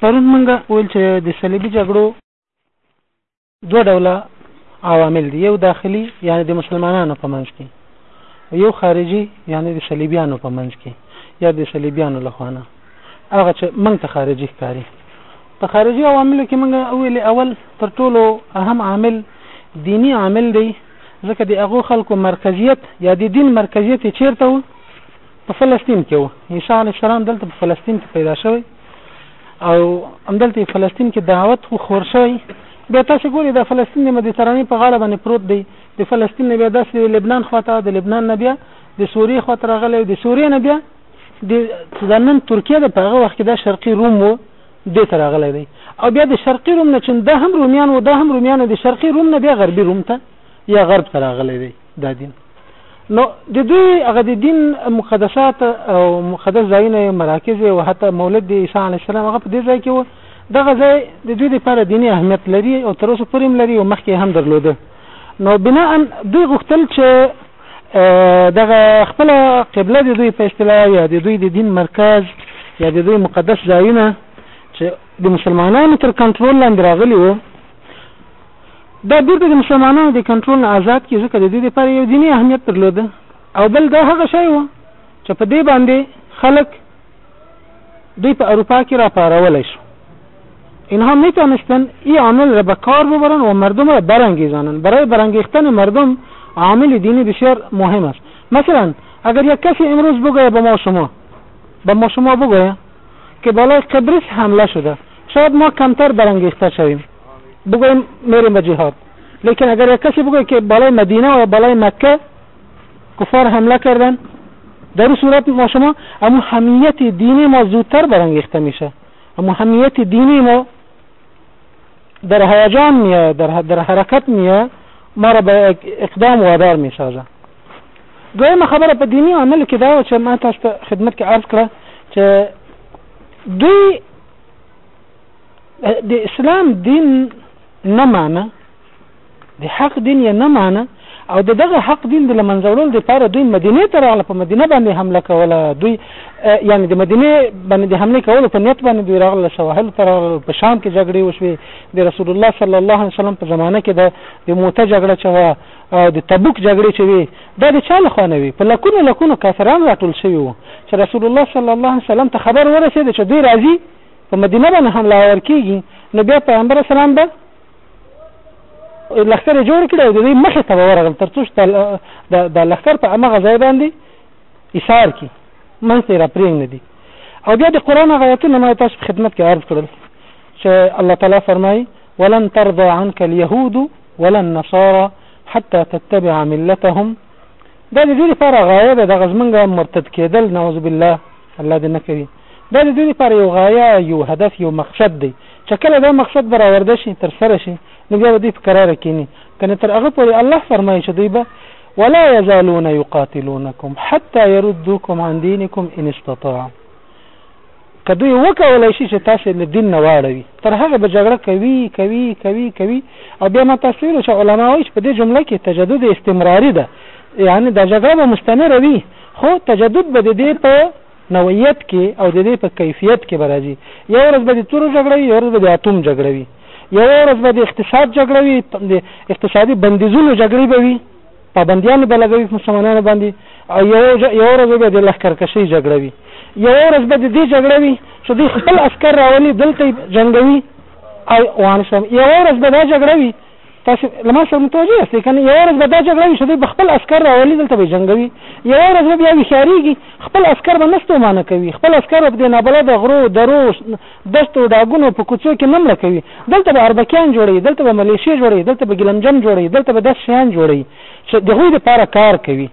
پرون مونږ ویل چې د صلیبي جګړو دوه ډوله عوامل دي یو داخلي یعنی د مسلمانانو په منځ کې یو خارجي یعنی د صلیبیانو په منځ کې یا د صلیبیانو له خوا نه هغه چې موږ ته خارجي ښکاري په خارجي عواملو کې موږ ویلې اول تر ټولو اهم عامل دیني عامل دی ځکه د هغو خلکو مرکزیت یا د دین مرکزیت یې چېرته و په فلسطین کې و عیسی علیه السلام دلته په فلسطین کې پیدا شوی او همدلته فلسطین کې دعوت خو خور شوی بیا تاسو ګورئ د فلسطین د مدیترانې په غاړه باندې پروت دی د فلسطین نه بیا داسې لبنان خواته د لبنان نه بیا د سوریې خواته راغلی د سوریې نه بیا د نن ترکیه د په هغه وخت کې د شرقي روم و دې ته راغلی دی او بیا د شرقي روم نه چې دا هم رومیان و دا هم رومیان د شرقي روم نه بیا غربي روم ته یا غرب ته راغلی دی دا دین نو د دوی هغه د دین مقدسات او مقدس ځایونه مراکز او حتی مولد د عیسی علی السلام هغه په دې ځای کې و دغه ځای د دوی لپاره دیني اهمیت لري او تر اوسه پورې لري او مخکې هم درلوده نو بنا دوی غوښتل چې دغه خپل قبله د دوی په اصطلاح یا د دوی د دین مرکز یا د دوی مقدس ځایونه چې د مسلمانانو تر کنټرول لاندې راغلي وو دا بیرته د مسلمانانو د کنټرول نه ازاد کړي ځکه د دوی لپاره یو دیني اهمیت درلود او بل دا هغه شی و چې په دې باندې خلک دوی په اروپا کې راپارولای شو اینها میتونستن این عامل را به کار ببرن و مردم را برانگیزانن برای برانگیختن مردم عامل دینی بسیار مهم است مثلا اگر یک کسی امروز بگوید به ما شما به ما شما بگوید که بالای قبرس حمله شده شاید ما کمتر برانگیخته شویم بگویم میریم به جهاد لیکن اگر یک کسی بگوید که بالای مدینه و بالای مکه کفار حمله کردن در اون صورت ما شما اما همیت دینی ما زودتر برانگیخته میشه اما همیت دینی ما در هیجان میه در, در حرکت میه ما را به اقدام وادار میسازه دویم خبره په دینی عمل کې دا چې ما تاسو په خدمت کې عرض کړه چې دوی د اسلام دین نه مانه د حق دین یې نه مانه او د دغه حق دین د لمنځه وړلو لپاره دوی مدینه ته راغله په مدینه باندې حمله کوله دوی یعنی د مدینه باندې د حمله کولو په نیت باندې دوی راغله سواحل ته راغله په شام کې جګړې وشوې د رسول الله صلی الله علیه وسلم په زمانه کې د موته جګړه چې وه او د تبوک جګړې چې وي دا د چا لخوا نه وي په لکونو لکونو کافران راټول شوي وو چې رسول الله صلی الله علیه وسلم ته خبر ورسېد چې دوی راځي په مدینه باندې حمله آور کېږي نو بیا پیغمبر اسلام به لښکر یې جوړ کړی او د دوی مخې ته به ورغل تر څو چې د لښکر په همغه ځای باندې ایثار کړي منځ ته یې راپرېږدي او بیا د قرآن هغه آیتونه ما تاسو په خدمت کې عرض کړل چې الله تعالی فرمایي ولن ترضى عنك اليهود ولا النصارى حتى تتبع ملتهم دا د دې لپاره غایه ده دغه زمونږ مرتد کېدل نعوذ بالله الله دې نه کوي دا د دوی لپاره یو غایه، یو هدف، یو مقصد دی، چه کله دا مقصد برآورده شي، تر سره شي، نو بیا به دوی په کراره کیني، کنه تر هغه پورې، الله فرمایي چه دوی به، ولا یزالون یقاتلونکم حتی یردوکم عن دینکم ان استطاعوا، که دوی وکولای شي چه تاسې له دین نه واړوي، تر هغه به جګړه کوي، کوي، کوي، کوي، او بیا ما تاسو ته ویلي چه علما وایي چه په دې جمله کې تجدد استمراري ده، یعنې دا جګړه به مستمره وي، خو تجدد به د دې په. نوعیت کې او د دې په کیفیت کې به راځي. یوه ورځ به د تورو جګړه وي، یوه ورځ به د اتوم جګړه وي، یوه ورځ به د اقتصاد جګړه وي، د اقتصادي بندیزونو جګړې به وي، پابندیانې به لګوي په مسلمانانو باندې او یوه ورځ به بیا د لښکرکشۍ جګړه وي، یوه ورځ به د دې جګړه وي چې دوی خپل عسکر راولي، دلته یې جنګوي او افغانستان، یوه ورځ به دا جګړه وي تاسو له ما سره متوجه یاست کنه یو ورځ به دا جګړه وي چې دوی به خپل عسکر راولي دلته به جنګوي یو ورځ به بیا وښیاریږي خپل عسکر به نه ستومانه کوي خپل عسکر به په دې نابلده غرو درو دشتو ډاګونو په کوڅو کې نه مړه کوي دلته به اربکیان جوړوي دلته به ملیشې جوړوي دلته به ګلمجم جوړوي دلته به داسې شیان جوړوي چې د هغوی دپاره کار کوي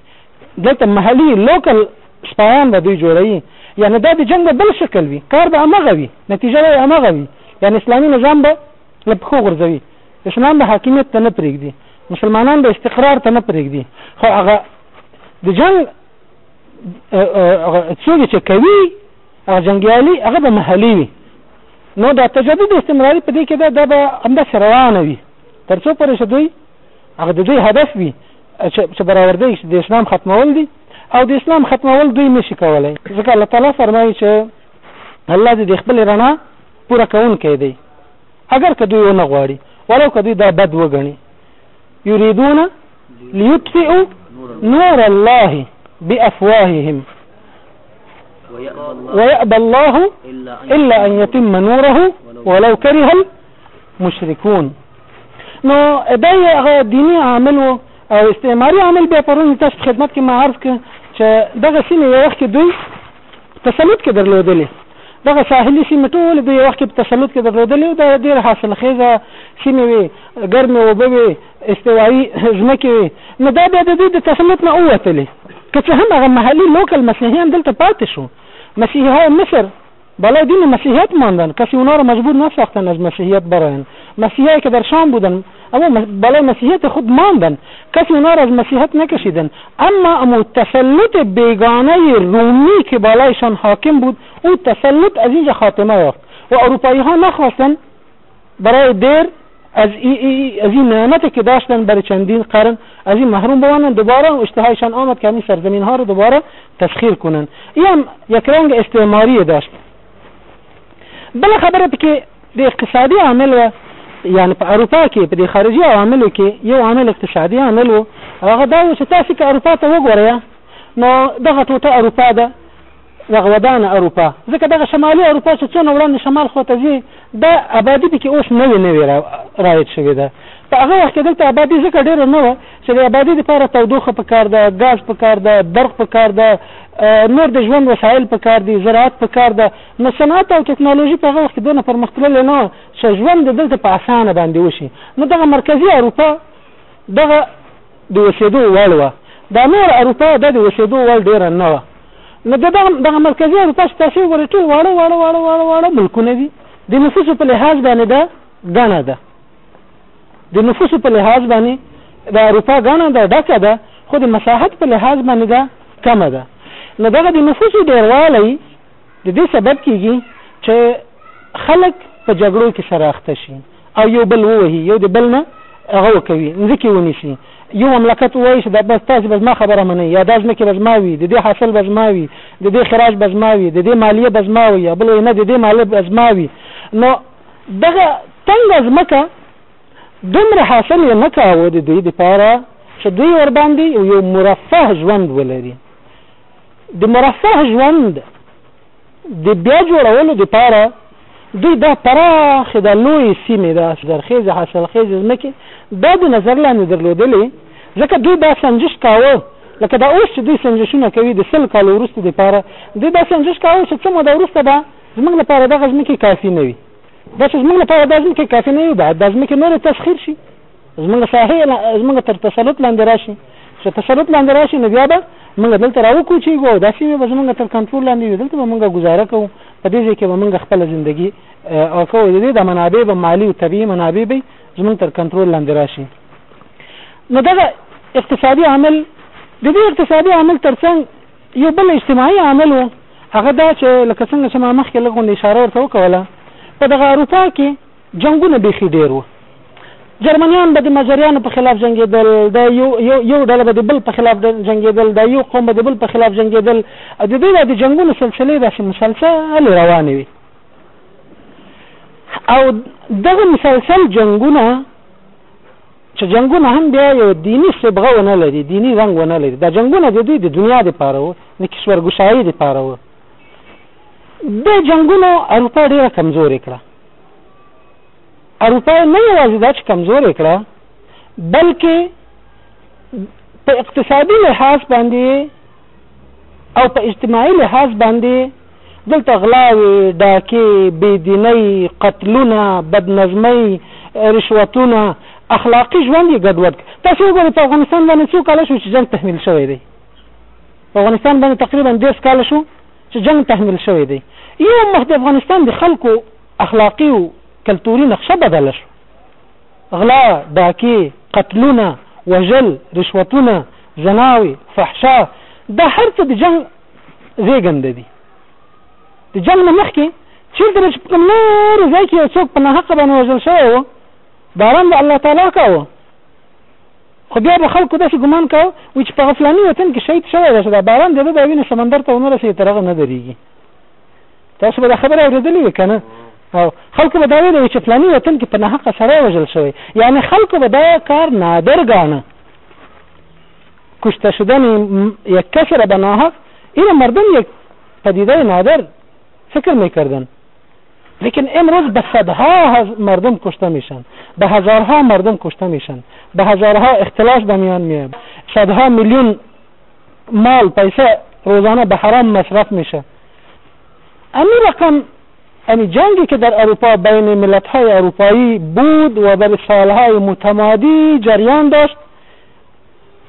دلته محلي لوکل سپایان به دوی جوړوي یعنې دا د جنګ به بل شکل وي کار به همغه وي نتیجه به یې همغه وي یعنې اسلامي نظام به له پښو غورځوي، اسلام به حاکمیت ته نه پرېږدي، مسلمانان به استقرار ته نه پرېږدي، خو هغه د جنګ څوګې چې کوي هغه جنګیالي هغه به محلي وي نو دا تجدد استمراري په دې کې ده دا به همداسې روانه وي تر څو پورې چې دوی هغه د دوی هدف وي چې برابردی د اسلام ختمول دي او د اسلام ختمول دوی نشي کولای ځکه الله تعالی فرمایي چې الله دې د خپل رڼا پوره کوونکی دی اګر که دوی ونه غواړي ولو که دوی دا بد وګڼي یریدون لیطفئو نور الله بافواههم ويأبى الله الا ان يتم نوره ولو كره المشركون نو دا هغه دینی عامل او استعماري عامل بیا پرون تاسو خدمت کې ما عرض کړ چې دغه سیمه یو وخت دوی تسلط کې درلودلې. دغه ساحلي سیمې ټولې د یو وخت کې په تسلط کې درلودلې او دا ډېرې حاصلخېزه سیمې وې، ګرمې اوبه وې، استوایي ځمکې وې، نو دا بیا د دوی د تسلط نه ووتلې. که څه هم هغه محلي، لوکل، مسیحیان دلته پاتې شو، مسیحی های مصر بالای دین مسیحیت ماندن، کسی اونا را مجبور نساختن از مسیحیت برآیند، مسیحی های که در شام بودند، اما برای مسیحیت خود ماندن کسی اونا را از مسیحیت نکشیدن اما امو تسلط بیگانه رومی که بالایشان حاکم بود او تسلط از اینجا خاتمه یافت و اروپایی ها نخواستن برای دیر از این نعمتی که داشتن برای چندین قرن از این محروم بمانند دوباره اشتهایشان آمد که همین سرزمین ها رو دوباره تسخیر کنند این هم یک رنگ استعماری داشت بل خبره پکې د اقتصادي عامل و یعنی په اروپا کې په دې خارجي عواملو کې یو عامل اقتصادي عامل و هغه دا و چې تاسو که اروپا ته وګورئ نو دغه ټوټه اروپا ده دغه ودانه اروپا ځکه دغه شمالي اروپا چې څونه وړاندې شمال خواته ځي دا ابادي پکې اوس نوې نوې رایج شوې ده په هغه وخت کې دلته ابادي ځکه ډېره نه وه چې د ابادۍ لپاره تودوخه پکار ده، ګاز پکار ده، برق پکار ده، نور د ژوند وسایل پکار دي، زراعت پکار ده، نو صنعت او ټکنالوژي په هغه وخت کې دونه پرمختللې نه وه چې ژوند د دلته په اسانه باندې وشي، نو دغه مرکزي اروپا دغه د اوسېدو وړ وه، دا نوره اروپا دا د اوسېدو وړ ډېره نه وه، نو د دغه دغه مرکزي اروپا چې تاسې وګورئ ټول واړه واړه واړه واړه واړه ملکونه دي، د نفوسو په لحاظ باندې دا ګڼه ده. د نفوسو په لحاظ باندې د اروپا ګڼه ده ډکه ده خو د مساحت په لحاظ باندې ده کمه ده نو دغه د نفوسو ډیروالی د دې سبب کیږي چې خلک په جګړو کې سره اخته شي او یو بل ووهي یو د بل نه هغه کوي ځکه ونیسي یو مملکت وایي چې دا بس تاسو بس ما خبره منئ یا دا ځمکې بس ما وي د دې حاصل بس ما وي د دې خراج بس ما وي د دې مالیه بس ما وي یا بل نه د دې مالیه بس ما وي نو دغه تنګه ځمکه دومره حاصل یې نه کاوه د دوی دپاره چې دوی ورباندې یو مرفه ژوند ولري د مرفه ژوند د بیا جوړولو دپاره دوی دا پراخې دا لویې سیمې دا زرخیزې حاصلخیزې ځمکې دا د نظر لاندې درلودلې ځکه دوی دا سنجش کاوه لکه دا اوس چې دوی سنجشونه کوي د سل کالو وروسته دپاره دوی دا سنجش کاوه چې څه موده وروسته به زموږ لپاره دغه ځمکې کافي نه وي دا چې زموږ لپاره دا ځمکې کافي نه وي باید دا ځمکې نورې تسخیر شي زموږ ساحې زموږ تر تسلط لاندې راشي چې تسلط لاندې راشي نو بیا به موږ دلته راوکوچېږو او دا سیمې به زموږ تر کنټرول لاندې وي دلته به موږ ګزاره کوو په دې ځای کې به موږ خپله زندګي او کوو د دې د منابع به مالي او طبیعي منابع به زموږ تر کنټرول لاندې راشي نو دغه اقتصادي عامل د دې اقتصادي عامل ترڅنګ یو بل اجتماعي عامل و، هغه دا چې لکه څنګه چې ما مخکې لږ غوندې اشاره ورته وکوله، په دغه اروپا کې جنګونه بېخي ډېر وو. جرمنیان به د مجریانو په خلاف جنګېدل، د یو یو یو ډله به د بل په خلاف جنګېدل، د یو قوم به د بل په خلاف جنګېدل او د دوی د جنګونو سلسلې داسې مسلسلې روانې وي. او دغه مسلسل جنګونه چې جنګونه هم بیا یو دیني صبغه ونه لري، دیني رنګ ونه لري، دا جنګونه د دوی د دنیا لپاره وو، د کشورګشایۍ لپاره وو. دې جنګونو اروپا ډېره کمزورې کړه. اروپا نه یوازې دا چې کمزورې کړه، بلکې په اقتصادي لحاظ باندې او په اجتماعي لحاظ باندې دلته غلاوې، ډاکې، بې دینۍ، قتلونه، بد نظمۍ، رشوتونه، اخلاقي ژوند یې ګډوډ کړ. تاسو وګورئ په افغانستان باندې څو کاله شو چې جنګ تحمیل شوی دی؟ په افغانستان باندې تقریبا دېرش کاله شو چې جنګ تحمیل شوی دی. یو مخ د افغانستان د خلکو اخلاقي او کلتوري نقشه بدله شو. غلا، ډاکې، قتلونه، وژل، رشوتونه، زناوې، فحشا، دا هر څه د جنګ زېږنده دي. د جنګ نه مخکې چېرته به چې په کوم لرې ځای کې یو څوک په ناحقه باندې وژل شوی و، باران به الله تعالی کاوه، خو بیا به خلکو داسې ګمان کاوه وایي چې په هغه فلاني وطن کې شهید شوی دی چې دا باران دی د ده وینه سمندر ته ونه رسېږي تر هغه نه درېږي. تاسو به دا خبره اورېدلې وي کنه او خلکو به دا ویلي وي چې فلاني وطن کې په ناحقه سړی وژل شوی یعنې خلکو به دا کار نادر ګاڼه کشته شدن یک کس را به ناحق این مردم یک پدیده نادر فکر میکردن لیکن امروز به صدها مردم کشته میشن به هزارها مردم کشته میشن به هزارها اختلاس به میان میاد صدها میلیون مال پیسه روزانه به حرام مصرف میشه امی رقم امی جنگی که در اروپا بین ملت های اروپایی بود و بر سالهای متمادی جریان داشت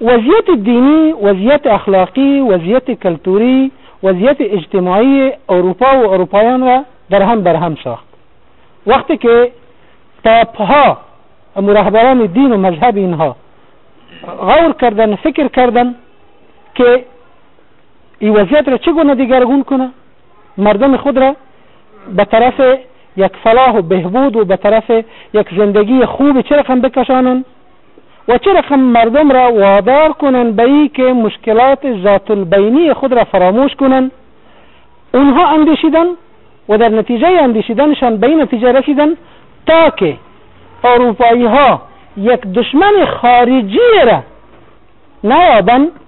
وضعیت دینی وضعیت اخلاقی وضعیت کلتوری وضعیت اجتماعی اروپا و اروپایان را در هم بر هم ساخت وقتی که پاپ ها مرهبران دین و مذهب اینها غور کردن فکر کردن که ای وضعیت را چگونه دیگرگون کنه مردم خود را به طرف یک فلاح و بهبود و به طرف یک زندگی خوب چه رقم بکشانن و چه رقم مردم را وادار کنن به ای که مشکلات ذات البینی خود را فراموش کنن اونها اندیشیدن و در نتیجه اندیشیدنشان به این نتیجه رسیدن تا که اروپایی ها یک دشمن خارجی را نیابن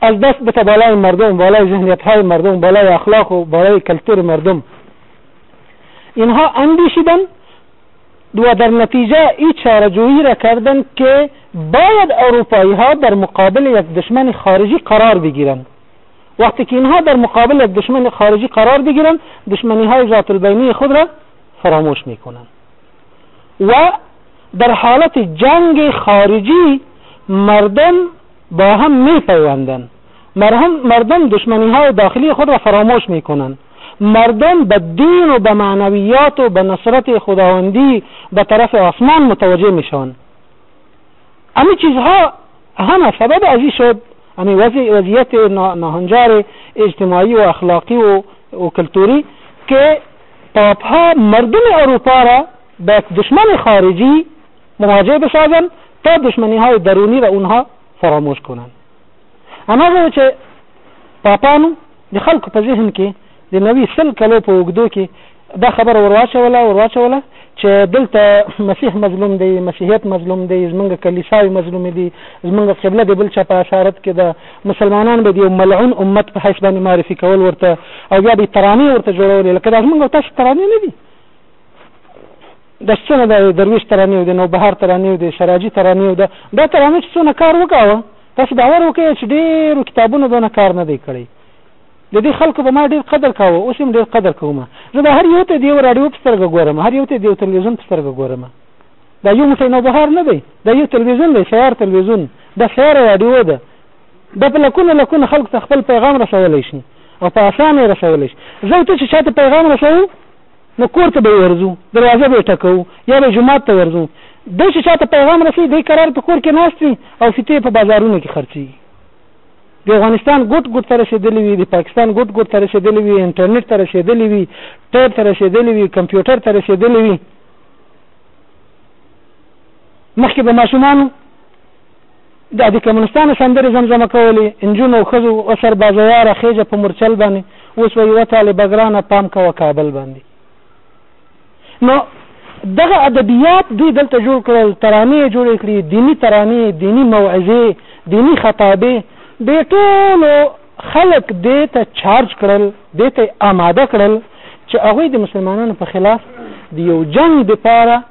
از دست بتا بالای مردم بالای ذهنیت های مردم بالای اخلاق و بالای کلتور مردم اینها اندیشیدن و در نتیجه این چارجویی را کردند که باید اروپایی ها در مقابل یک دشمن خارجی قرار بگیرند وقتی که اینها در مقابل یک دشمن خارجی قرار بگیرند دشمنی های ذات البینی خود را فراموش میکنند و در حالت جنگ خارجی مردم با هم می پیوندن مرهم مردم دشمنیهای داخلی خود را فراموش میکنن مردم به دین و به معنویات و به نصرت خداوندی به طرف آسمان متوجه میشوند امی چیزها همه سبب ازی شد امی وضعیت ناهنجار اجتماعی و اخلاقی و, و کلتوری که پاپ ها مردم اروپا را به دشمن خارجی مراجع بسازن تا دشمنی های درونی را اونها فراموش کنن ان هغه و چې پاپانو د خلکو په ذهن کې د نوي سل کلو په اوږدو کې دا خبره ورواچوله ورواچوله چې دلته مسیح مظلوم دی مسیحیت مظلوم دی زمونږ کلیساوې مظلومې دي زمونږ قبله د بل چا په اشارت کې ده مسلمانان به د یو ملعون امت په حیث باندې معرفي کول ورته او بیا به یې ترانې ورته جوړولې لکه دا زمونږ او تاسو ترانې نه دي دسڅنه د درویش ترانې او د نوبهار ترانې او د سراجي ترانې او د دا ترانو چې څونه کار وکاوه تاسو باور وکړئ چې ډېرو کتابونو دونه کار نه دی کړی د دې خلکو به ما ډېر قدر کاوه اوس هم ډېر قدر کوم زه به هر یو ته د یو راډیو په سترګه ګورم هر یو ته د یو تلویزیون په سترګه ګورم دا یو موټی نوبهار نه دی دا یو تلویزیون دی سیار تلویزیون دا سیار راډیو ده دا په لکونه لکونه خلکو ته خپل پیغام رسولی شي او په اسانه یې رسولی شي زه ته چې چا ته پیغام رسوم نو کور ته به یې ورځو، دروازه به یې ټکوو، یا به یې جومات ته ورځو. دی چې چا ته پیغام رسوي، دی کرار په کور کې ناست وي او فیتې یې په بازارونو کې خرڅېږي. د افغانستان ګوټ ګوټ ته رسېدلي وي، د پاکستان ګوټ ګوټ ته رسېدلي وي، انټرنېټ ته رسېدلي وي، ټیب ته رسېدلي وي، کمپیوټر ته رسېدلي وي. مخکې به ماشومانو. دا د کمونستانو سندرې زمزمه کولې انجونو او ښځو او سربازیاره خېجه په مورچل باندې اوس وایي و طالبه ګرانه پام کوه کابل باندې نو دغه ادبیات دوی دلته جوړ کړل ترانې یې جوړې کړې دیني ترانې دیني موعظې دیني خطابې دې ټولو خلک دې ته چارج کړل دې ته آماده کړل چې هغوی د مسلمانانو په خلاف د یو جنګ دپاره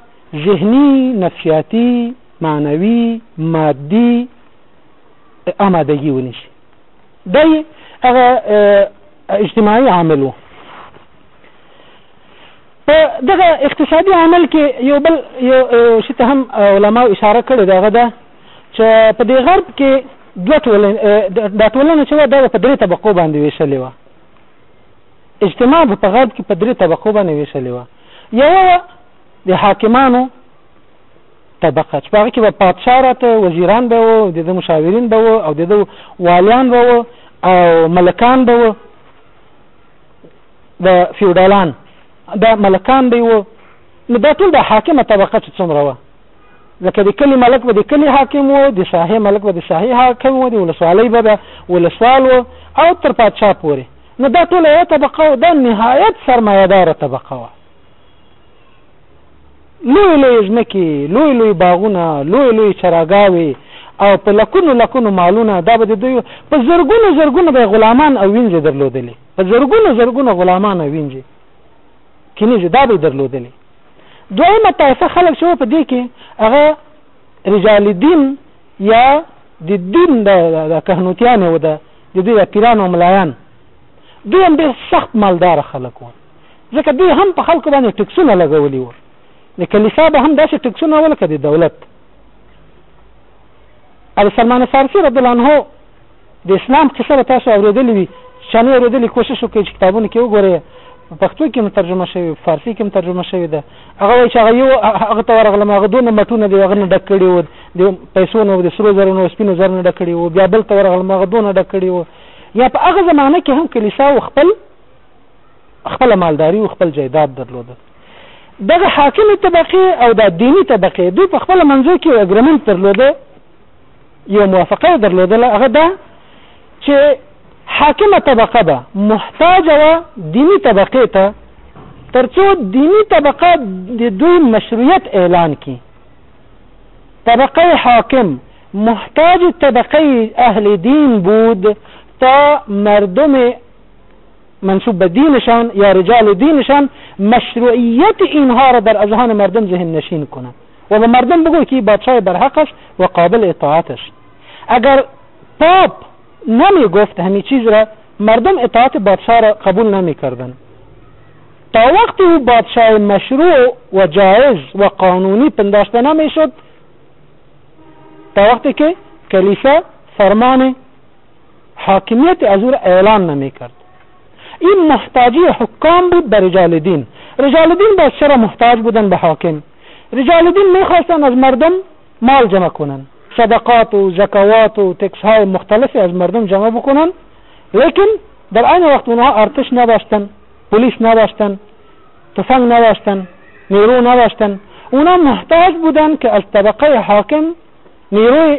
ذهني نفسیاتي معنوي، مادي آمادګي ونشي دا یې هغه اجتماعي عامل و په دغه اقتصادي عامل کې یو بل یو شي ته هم علما اشاره کړې ده هغه ده چې په دې غرب کې دوه ټولنې دا ټولنه چې دا په درې طبقو باندې ویشلې وه اجتماع په غرب کې په درې طبقو باندې ویشلې وه یو د حاکمانو طبقه چې په هغه کې به پادشاه راته وزیران به وو د ده مشاورین به وو او د ده والیان به وو او ملکان به وو د فیوډالان دا ملکان به وو نو دا ټول د حاکمه طبقه چې څومره وه لکه د کلي ملک به د کلي حاکم وو د ساحې ملک به د ساحې حاکم وو د ولسوالۍ به به ولسوال وو او تر پادشاه پورې نو دا ټوله یوه طبقه وه دا نهایت سرمایهداره طبقه وه لویې لویې ځمکې، لوی لوی باغونه، لویې لویې چراګاوې او په لکونو لکونو مالونه، دا به د دوی په زرګونو زرګونو به غلامان او وینځې درلودلې، په زرګونو زرګونو غلامان او وینځې کینیزې دا به درلودلې. دویمه طایفه خلک چې په دې کې هغه رجال دین یا د دین د کهنوتیان و د دوی د پیران او ملایان دوی هم ډېر سخت مالدار خلک وو ځکه دوی هم په خلکو باندې ټکسونه لګولي وو د کلیسا به هم داسې ټکسونه وو لکه د دولت او سلمان فارسي رضی الله عنه د اسلام قصه به تاسو اورېدلې وي چا نه اورېدلې کوشش وکړئ چې کتابونه کې وګورئ پښتو کې هم ترجمه شوی فارسی کې هم ترجمه شوی ده هغه وایي چې هغه یو هغه ته ورغلم هغه دونه مټونه دی هغه نه ډک کړي وو د پیسو نه د سرو زرو نه سپینو زرو نه ډک کړي وو بیا بل ته ورغلم هغه دونه ډک کړي وو یا په هغه زمانه کې هم کلیسا خپل خپله مالداري او خپل جایداد درلود. دغه حاکمې طبقې او دا دیني طبقې دوی په خپله منځو کې یو اګریمنټ درلود، یوه موافقه یې درلودله، هغه دا چې حاکمه طبقه به محتاجه وه دیني طبقې ته تر څو دیني طبقه د دوی مشروعیت اعلان کړي. طبقه حاکم محتاج طبقه اهل دین بود تا مردم منسوب به دینشان یا رجال دینشان مشروعیت اینها را در اذهان مردم ذهن نشین کنه و به مردم بگو که بادشاه برحق است و قابل اطاعت است اگر پاپ نمی گفت همین چیز را مردم اطاعت بادشاه را قبول نمی کردن تا وقتی او بادشاه مشروع و جایز و قانونی پنداشته نمی شد تا وقتی که کلیسا فرمان حاکمیت از او را اعلان نمیکرد این محتاجی حکام بود به رجال دین رجال دین باز چرا محتاج بودن به حاکم رجال دین میخواستن از مردم مال جمع کنن صدقات و زکوات و تکس های مختلفی از مردم جمع بکنن لیکن در عین وقت اونها ارتش نداشتن پلیس نداشتن تفنگ نداشتن نیرو نداشتن اونا محتاج بودن که از طبقه حاکم نیروی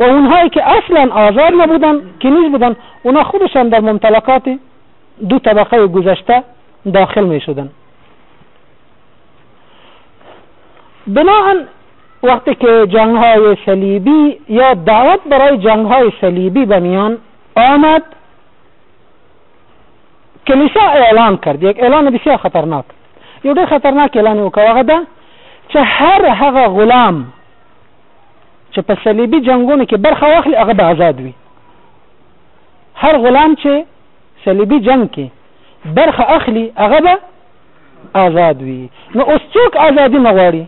و اونهایی که اصلا آزاد نبودند کنیز بودند اونا خودشان در ممتلکات دو طبقه گذشته داخل می شدند بناا وقتی که جنگ های صلیبی یا دعوت برای جنگ های صلیبی به میان آمد کلیسا اعلان کرد یک اعلان بسیار خطرناک یو ډېر خطرناک اعلان وکړ هغه دا چې هر هغه غلام چې په صلیبي جنگونو کې برخه واخلي هغه به آزاد وي هر غلام چې صلیبي جنگ کې برخه اخلي هغه به آزاد وي نو اوس څوک آزادي نه غواړي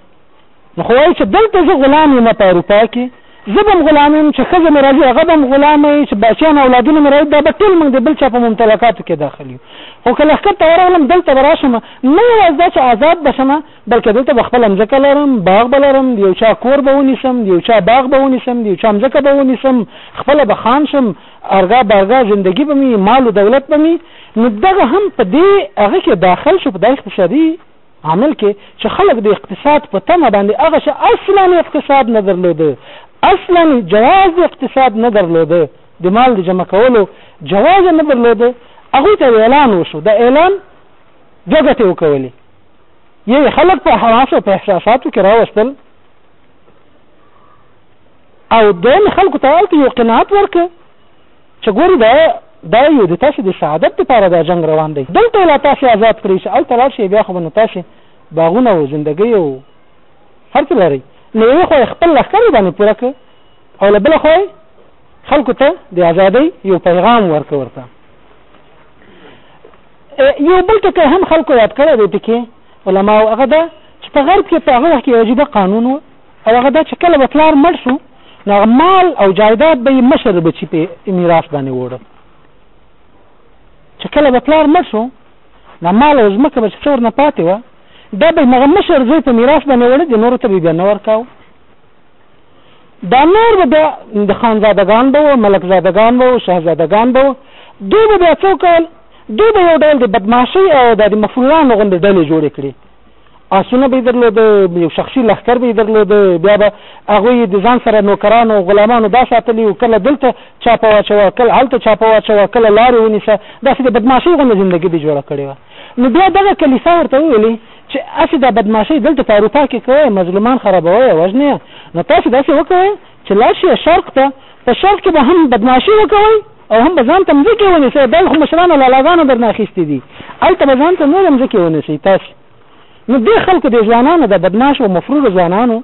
نو خو وایي چې دلته زه غلام یم په اروپا کې زه به هم غلام یم چې ښځه مې راځي هغه به هم غلام وي چې بچیان اولادونه مې راځي دا به ټول موږ د بل چا په ممتلکاتو کې داخل یو خو که لښکر ته ورغلم دلته به راشم نه یوازې دا چې آزاد به شم بلکه دلته به خپله مځکه لرم، باغ به لرم، د یو چا کور به ونیسم، د یو چا باغ به ونیسم، د یو چا مځکه به ونیسم، خپله به خان شم، ارګا بارګا زندګي به مي، مال و دولت به مي، نو دغه هم په دې هغه کي داخل شو، په دا اقتصادي عامل کي، چي خلک د اقتصاد په تمه باندي هغه چا اصلاً اقتصاد نه درلوده، اصلاً جواز د اقتصاد نه درلوده، د مال د جمع کولو جواز یې نه درلوده، هغوی ته اعلان وشو، د اعلان دوه ګټې وکولې. یې خلک په حراس او په احساساتو کې راوستل او دویم خلکو ته هلته یو قناعت ورکړ چې ګوري دا دا یو د تاسو د سعادت لپاره دا جنګ روان دی دلته لا تاسو آزاد کړئ چې هلته لاړ شئ بیا خو به نو تاسو باغونه او زندګۍ او هر څه لرئ له یوې خوا خپل لښکر باندې پوره کړ او له بله خوا خلکو ته د ازادۍ یو پیغام ورکړ ورته یو بل ټکی هم خلکو یاد کړی دی پکې علماو هغه دا چې په غرب کې په هغه وخت کې یو عجیبه قانون و او هغه دا چې کله به پلار مړ شو نو هغه مال او جایداد به یې مشر بچي په میراث باندې وړل چې کله به پلار مړ شو نو مال او ځمکه به چې څور نه پاتې وه دا به هغه مشر زوی په میراث باندې وړل د نورو ته به بیا نه ورکاو دا نور به بیا د خانزادګان به و ملکزادګان به و شهزادګان به و دوی به بیا څه کول دوی به یو ډول د بدمعاشۍ او د مفرورانو غوندې ډلې جوړې کړي آسونه به یې درلوده یو شخصي لښکر به یې درلوده بیا به هغوی د ځان سره نوکرانو او غلامانو دا ساتلي وو کله دلته چاپه واچوه کله هلته چاپه واچوه کله لارې ونیسه داسې د بدمعاشۍ غوندې زندګي به یې جوړه کړې وه نو بیا دغه کلیسا ورته وویلې چه هسی دا بدمعاشی دلته په اروپا کی کوی مظلومان خرابوی او وژنی نو تاسی داسی وکوی چه لاړ شی شرق ته په شرق کی به هم بدمعاشی وکوی او هم به ځان ته مځکی ونیسی بل خو مشران او لالاګانو درنه اخیستی دی هلته به ځان ته نور مځکی ونیسی تاسی نو دی خلکو دی ځوانانو دا بدمعاش او مفرور ځوانانو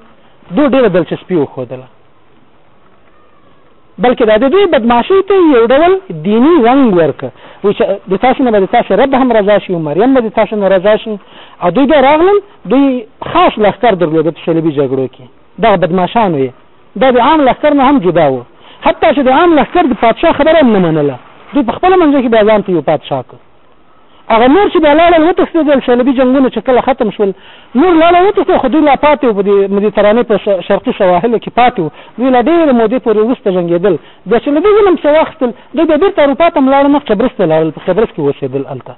دو ډیره دلچسپی وښودله. بلکې دا د دوی بدمعاشۍ ته یو ډول دیني رنګ ورکړ وایي چې د تاسو نه به د تاسو رب هم رضا شي او مریم به د تاسو نه رضا شي او دوی بیا راغلل دوی خاص لښکر درلود په صلیبي جګړو کې دغه بدمعاشانو یې دا د عام لښکر نه هم جدا و حتی چې د عام لښکر د پادشاه خبره هم نه منله دوی په خپل منځ کې بیا ځان ته یو پادشاه کړ هغه نور چې بیا لاړل وتښتېدل، صلیبي جنګونه چې کله ختم شول، نور لاړل وتښتېدل، خو دوی لا پاتې وو، په دې مدیترانې په شرقي سواحلو کې پاتې وو، دوی لا ډېرې مودې پورې وروسته جنګېدل، بیا چې له دې ځایه پسې واخیستل، دوی بیا بېرته اروپا ته هم لاړل، نه قبرس ته لاړل، په قبرس کې اوسېدل هلته.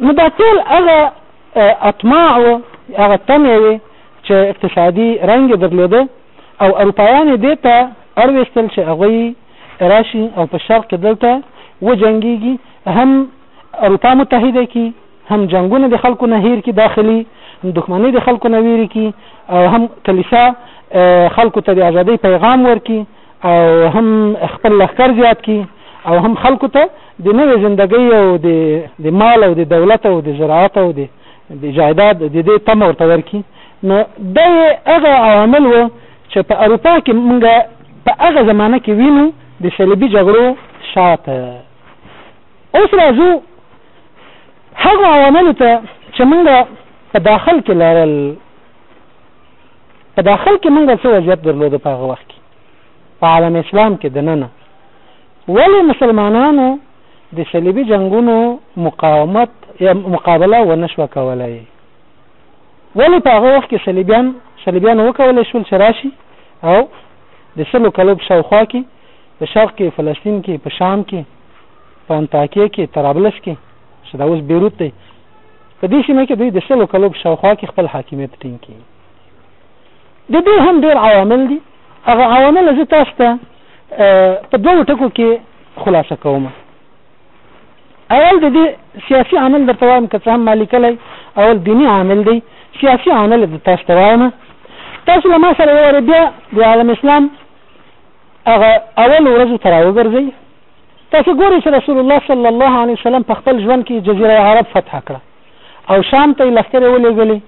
نو دا ټول هغه اطماع و، هغه تمې وې چې اقتصادي رنګ یې درلوده او اروپایان یې دې ته اړ وېستل چې هغوی راشي او په شرق کې دلته وجنګيږي هم اروپا متحده کی هم جنگونه د خلکو نه هیر کی داخلي هم دښمنۍ د خلکو نه ویری کی او هم کلیسا خلکو ته د ازادۍ پیغام ورکی او هم خپل لښکر زیات کی او هم خلکو ته د نوې زندګۍ او د د مال او د دولت او د زراعت او د د جایداد د دې تم ورته ورکی نو د هغه عوامل و چه په اروپا کې مونږ په هغه زمانه کې وینو د صلیبی جګړو شاته اوس راځو هغه عوامل ته چې مونږ په داخل کې لرل په داخل کې مونږ څه وضعیت درلود په هغه وخت کې په عالم اسلام کې دننه ولې مسلمانانو د صلیبي جنگونو مقاومت یا مقابله ونشو کولای ولې په هغه وخت کې صلیبیان صلیبیانو وکولی شول چې راشي او د سلو کلو په شاوخوا کې په شرق کې فلسطین کې په شام کې په انطاکیه کې طرابلس کې چې دا اوس بیروت دی په دې سیمه کې دوی د سلو کلو په شاوخوا کې خپل حاکمیت ټینګ کړي د دې هم ډېر عوامل دي هغه عوامل زه تاسو ته په دوو ټکو کې خلاصه کوم اول د دې سیاسي عامل درته وایم که څه هم ما لیکلی اول دیني عامل دی سیاسي عامل د تاسو ته وایم تاسو له ما سره ووارې بیا د عالم اسلام هغه اول ورځو ته راوګرځئ تاسو ګورئ چې رسول الله صلی الله علیه وسلم په خپل ژوند کې جزیره عرب فتح کړه او شام ته یې لښکرې ولېږلې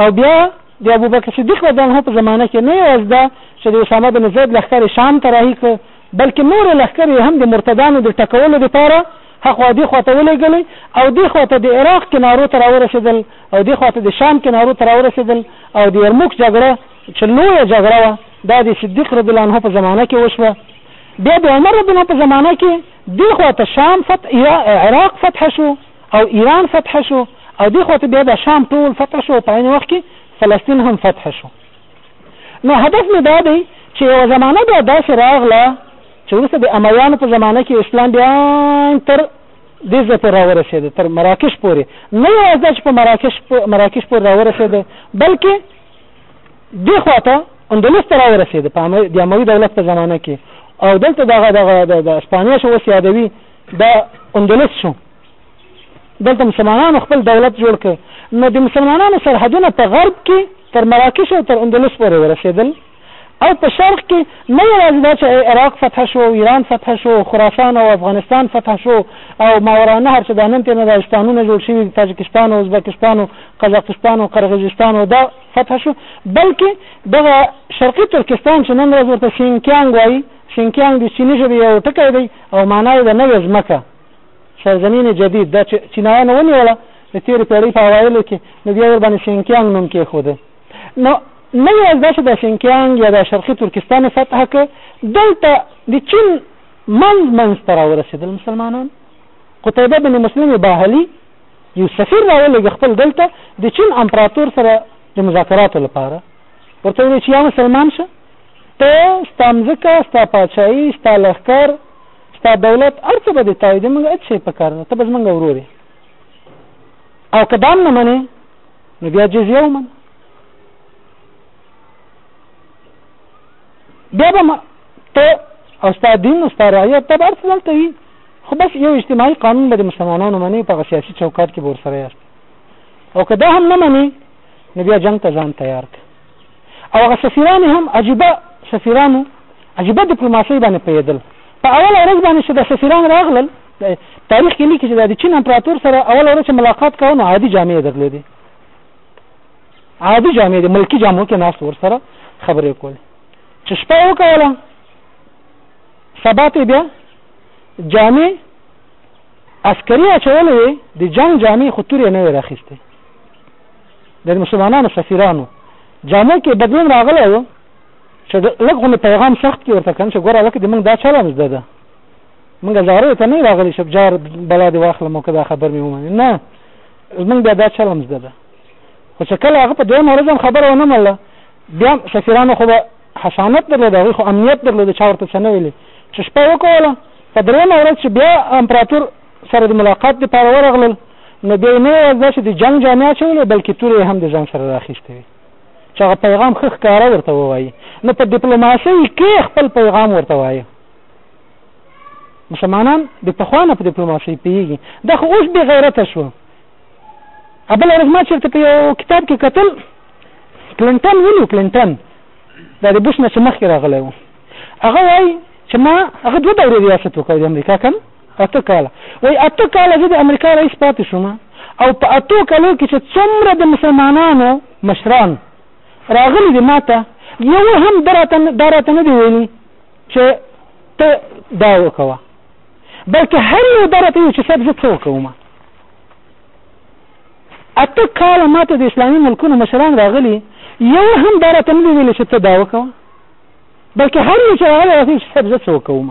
او بیا د ابوبکر صدیق رضی الله په زمانه کې نه یوازې دا چې د اسامه بن زید لښکرې شام ته راهي کړ بلکې نورې لښکرې یې هم د مرتدانو د ټکولو دپاره هخوا دیخوا ته ولېږلې او دې خوا ته د عراق کنارو ته راورسېدل او دې خوا ته د شام کنارو ته راورسېدل او د یرموک جګړه چې لویه جګړه وه دا د صدیق رضی الله عنه په زمانه کې وشوه بیا د عمر رضی الله په زمانه کې دې خوا ته شام فتح عراق فتح شو او ایران فتح شو او دې خوا ته بیا د شام ټول فتح شو او په عین وخت کې فلسطین هم فتح شو نو هدف مې دا دی چې یوه زمانه بیا داسې راغله چې وروسته د امویانو په زمانه کې اسلام بیا تر دې ځای پورې راورسېده تر مراکش پورې نه یوازې دا چې په مراکش مراکش پورې راورسېده بلکې دې خوا ته اندلس ته راورسېده په د اموي دولت په زمانه کې او دلته دغه دغه د اسپانیا شو اوس یادوي دا اندلس شو دلته مسلمانانو خپل دولت جوړ کړ نو د مسلمانانو سرحدونه په غرب کې تر مراکش او تر اندلس پورې ورسېدل او په شرق کې نه یوازې دا چې عراق فتح شو او ایران فتح شو او خراسان او افغانستان فتح شو او ماورا نهر چې دا نن تېنه دا استانونه جوړ شوي د تاجکستان او ازبکستان او قزاقستان او قرغیزستان او دا فتح شو بلکې دغه شرقي ترکستان چې نن ورځ ورته شینکیانګ وایي شینکیانګ د چیني ژبې یو ټکی دی او معنا یې د نوې ځمکه سرزمین جدید دا چې چینایانو ونیوله د تېرې پېړۍ په اوایلو کې نو بیا یې ورباندې شینکیانګ نوم کېښوده نو نه یوازې دا چې د شینکیانګ یا د شرقي ترکستان یې فتحه کړ دلته د چین منځ منځ ته راورسېدل مسلمانان قطیبه بن مسلم باهلي یو سفیر راولېږه خپل دلته د چین امپراتور سره د مذاکراتو لپاره ورته ویل چې یا مسلمان شه ته ستا مځکه ستا پاچاهي ستا لښکر ستا دولت هر څه به دې تاوي دې موږ هیڅ شی په کار نه ته به زمونږ ورور یې او که دام نه منې نو بیا جزیه ومنه بیا به ته او ستا دین او ستا رعیت ته به هر څه دلته وي خو بس یو اجتماعي قانون به د مسلمانانو منې په هغه سیاسي چوکاټ کې به ورسره یاست او که دا هم نه منې نو بیا جنګ ته ځان تیار کړه او هغه سفیران هم عجیبه سفیرانو عجیبه ډیپلوماسي باندې پیدل په اوله ورځ باندې چې د سفیران راغلل تاریخ کې لیکي چې د چین امپراتور سره اوله ورځ چې ملاقات کاوه نو عادي جامې درلودې عادي جامې د ملکی جامو کې ناس ور سره خبرې کول چې شپه وکوله سبا ته بیا جامې عسکري اچولې د جنگ جامې خطورې نه راخسته د مسلمانانو سفیرانو جامو کې بدلون راغلی و چې لږ غو پیغام سخت کې ورته کړم چې ګوره لکه دې موږ دا چلم زده ده موږ زاره ته نه راغلی چې جار بلا دې واخلم او که دا خبر مې ومنې نه موږ بیا دا چلم زده ده خو چې کله هغه په دویمه ورځ هم خبره ونه منله بیا سفیرانو خو به حسانت درلود هغوی خو امنیت درلود چا ورته څه نه ویلې چې شپه وکوله په درېیمه ورځ چې بیا امپراتور سره د ملاقات دپاره ورغلل نو بیا یې نه یوازې دا چې د جنګ جامې اچولې بلکې تورې یې هم د ځان سره راخیستې وې چې هغه پیغام ښه ښکاره ورته ووایي نو په ډیپلوماسۍ کې خپل پیغام ورته وایي مسلمانان د پخوا نه په ډیپلوماسۍ پوهېږي دا خو اوس بې غیرته شو بله ورځ ما چېرته په یو کتاب کې کتل کلنټن ولو کلنټن دا د بوش نه چې مخکې راغلی و هغه وایي چې ما هغه دوه دورې ریاست وکړ د امریکا کم اته کاله وای اته کاله زه د امریکا رئیس پاتې شوم او په اتو کالو کې چې څومره د مسلمانانو مشران راغلي دي ماته یو هم دراته دراته نه دی ویلي چې ته دا وکوه بلکې هر یو دراته یو چې صاحب زه څه وکوم اته کاله ماته د اسلامي ملکونو مشران راغلي یو هم دراته نه دی ویلي چې ته دا وکوه بلکې هر یو چې راغلی راته چې صاحب زه څه وکوم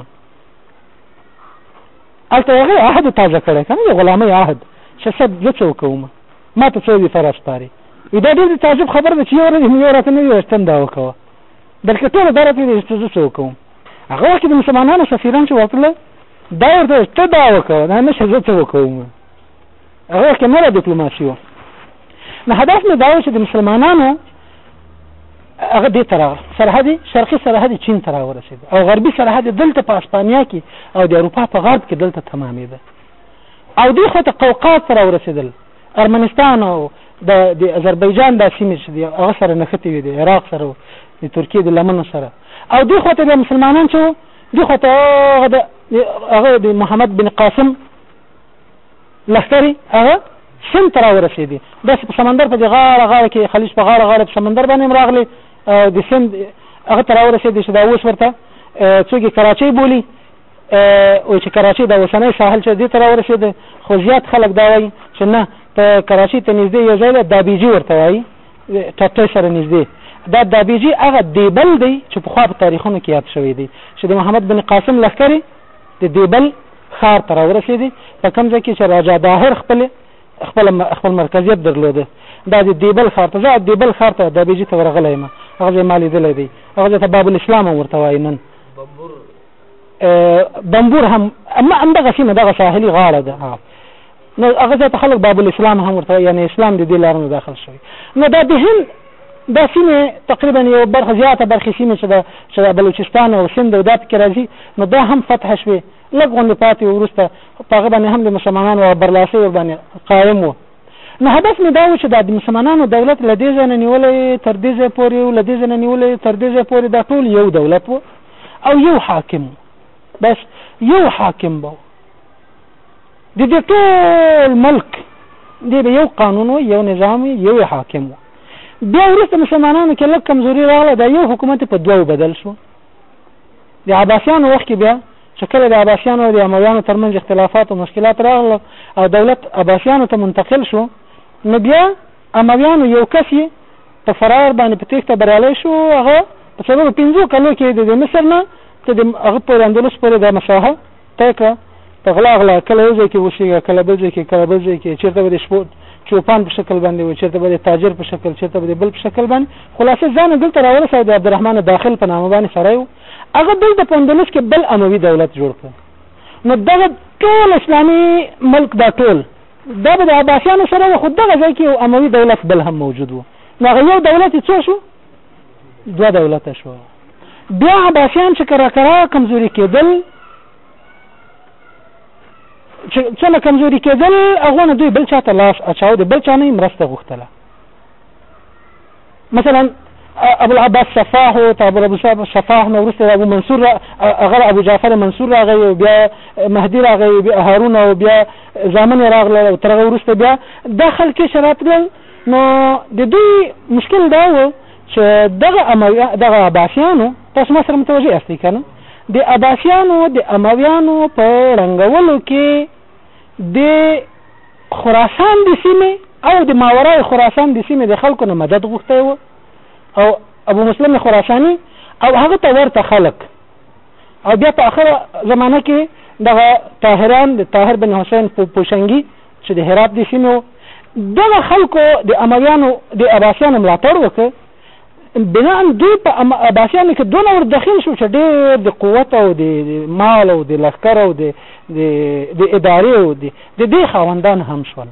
الته هغه عهد تازه کړی کنه د غلامۍ عهد چې څه زه څه وکوم ما ته څه وظیفه راسپاري وي دا ډېر د تعجب خبره ده چې یو ورځ یو راته نه وي ستن دا وکوه بلکې ټوله دا راته وي چې زه څه وکوم هغه وخت د مسلمانانو سفیران چې ورتله دا ورته ته دا وکوه دا نه چې زه څه وکوم هغه کې نه ډیپلوماسي و نو هدف مې دا و چې د مسلمانانو هغه دې تر سرحد شرقي سرحد چین تر ورسید او غربي سرحد دلته په اسپانیا کې او د اروپا په غرب کې دلته تمامېده او دې خو ته قوقاز تر ورسېدل ارمنستان او د د آذربایجان د سیمې چې هغه سره نښتې وي د عراق سره د ترکیې د لمنو سره او دې خو ته د مسلمانان چې دې خو ته هغه د محمد بن قاسم لښکرې هغه سند ته راورسېدې داسې په سمندر په دې غاړه غاړه کې خلیج په غاړه غاړه په سمندر باندې هم راغلې او د سند هغه ته راورسېدې چې دا اوس ورته څوک یې کراچۍ بولي او چې کراچۍ د اوسنۍ ساحل چې دې ته راورسېده خو زیات خلک دا وایي چې نه په کراچۍ ته نږدې یو ځای ده دابیجي ورته وایي ټټۍ سره نږدې دا دابیجي هغه دیبل دی چې پخوا په تاریخونو کې یاد شوی دی چې د محمد بن قاسم لښکرې د دېبل ښار ته راورسېدې، په کوم ځای کې چې راجا داهر خپل خپل خپل مرکزیت درلوده، دا د دېبل ښار ته، زه دېبل ښار ته، دابیجي ته ورغلی یم، هغه ځای ما لیدلی دی، هغه ځای ته باب الاسلام هم ورته وایي نن. بمبور. بمبور هم همدغه سیمه، دغه ساحلي غاړه ده. نو هغه ځای ته خلک باب الاسلام هم ورته وایي یعنې اسلام د دې لاره نه داخل شوی نو دا د هند دا سیمې تقریبا یو برخه زیاته برخې سیمې چې د چې د بلوچستان او سند او دا پکې راځي نو دا هم فتح شوې لږ غوندې پاتې وروسته په هغه باندې هم د مسلمانانو برلاسي ورباندې قایم و نو هدف مې دا و چې دا د مسلمانانو دولت له دې ځای نه نیولی تر دې ځای پورې و له دې ځای نه نیولی تر دې ځای پورې دا ټول یو دولت و او یو حاکم بس یو حاکم به د دې ټول ملک دې به یو قانون و یو نظام یو حاکم و بیا وروسته مسلمانانو کې لږ کمزوري راغله دا یو حکومت په دوو بدل شو د عباسیانو وخت کې بیا چې کله د عباسیانو او د امویانو ترمنځ اختلافات او مشکلات راغله او دولت عباسیانو ته منتقل شو نو بیا امویانو یو کس یې په فرار باندې په تېښته بریالی شو هغه په څلورو پنځو کلو کې د مصر نه ته د هغه پورې اندلس پورې دا مساحه ته که په غلا غلا کله یو ځای کې اوسېږه، کله بل ځای کې، کله بل ځای کې، چېرته به د شپو چوپان په شکل باندې وې، چېرته به د تاجر په شکل، چېرته به د بل په شکل باندې، خلاصه ځان دلته راورساوه، د عبدالرحمن داخل په نامه باندې سړی و، هغه دلته په اندلس کې بل اموي دولت جوړ کړ، نو دغه ټول اسلامي ملک دا ټول دا به د عباسیانو سره و، خو دغه ځای کې یو اموي دولت بل هم موجود و، نو هغه یو دولت یې څو شو؟ دوه دولته شو بیا عباسیان چې کرا کرا کمزوري کېدل چې څنګه کمزوري کېدل هغه نه دوی بل چاته لاس اچاو د بل چا نه مرسته غوښتله مثلا ابو العباس صفاح او ابو العباس صفاح نو ورسته ابو منصور هغه ابو جعفر منصور راغی بیا مهدی راغی بیا هارون او بیا زامن راغله ترغه ورسته بیا داخل کې شرایط نو د دوی مشکل دا و چې دغه امویا دغه عباسیانو تاسو ما سره متوجه یاستئ که نه د عباسیانو د امویانو په ړنګولو کې د خراسان د سیمې او د ماورای خراسان د سیمې د خلکو نه مدد غوښتی و او ابو مسلم خراساني او هغه ته ورته خلک او بیا په اخره زمانه کې دغه طاهران د طاهر بن حسین پوشنګي چې د هرات د سیمې و، دغه خلکو د امویانو د عباسیانو ملاتړ وکړ، بناً دوی په عباسیانو کې دونه ور دخیل شو چې ډېر د قوت او د مال او د لښکر او د د ادارې او د د دې خاوندان هم شول.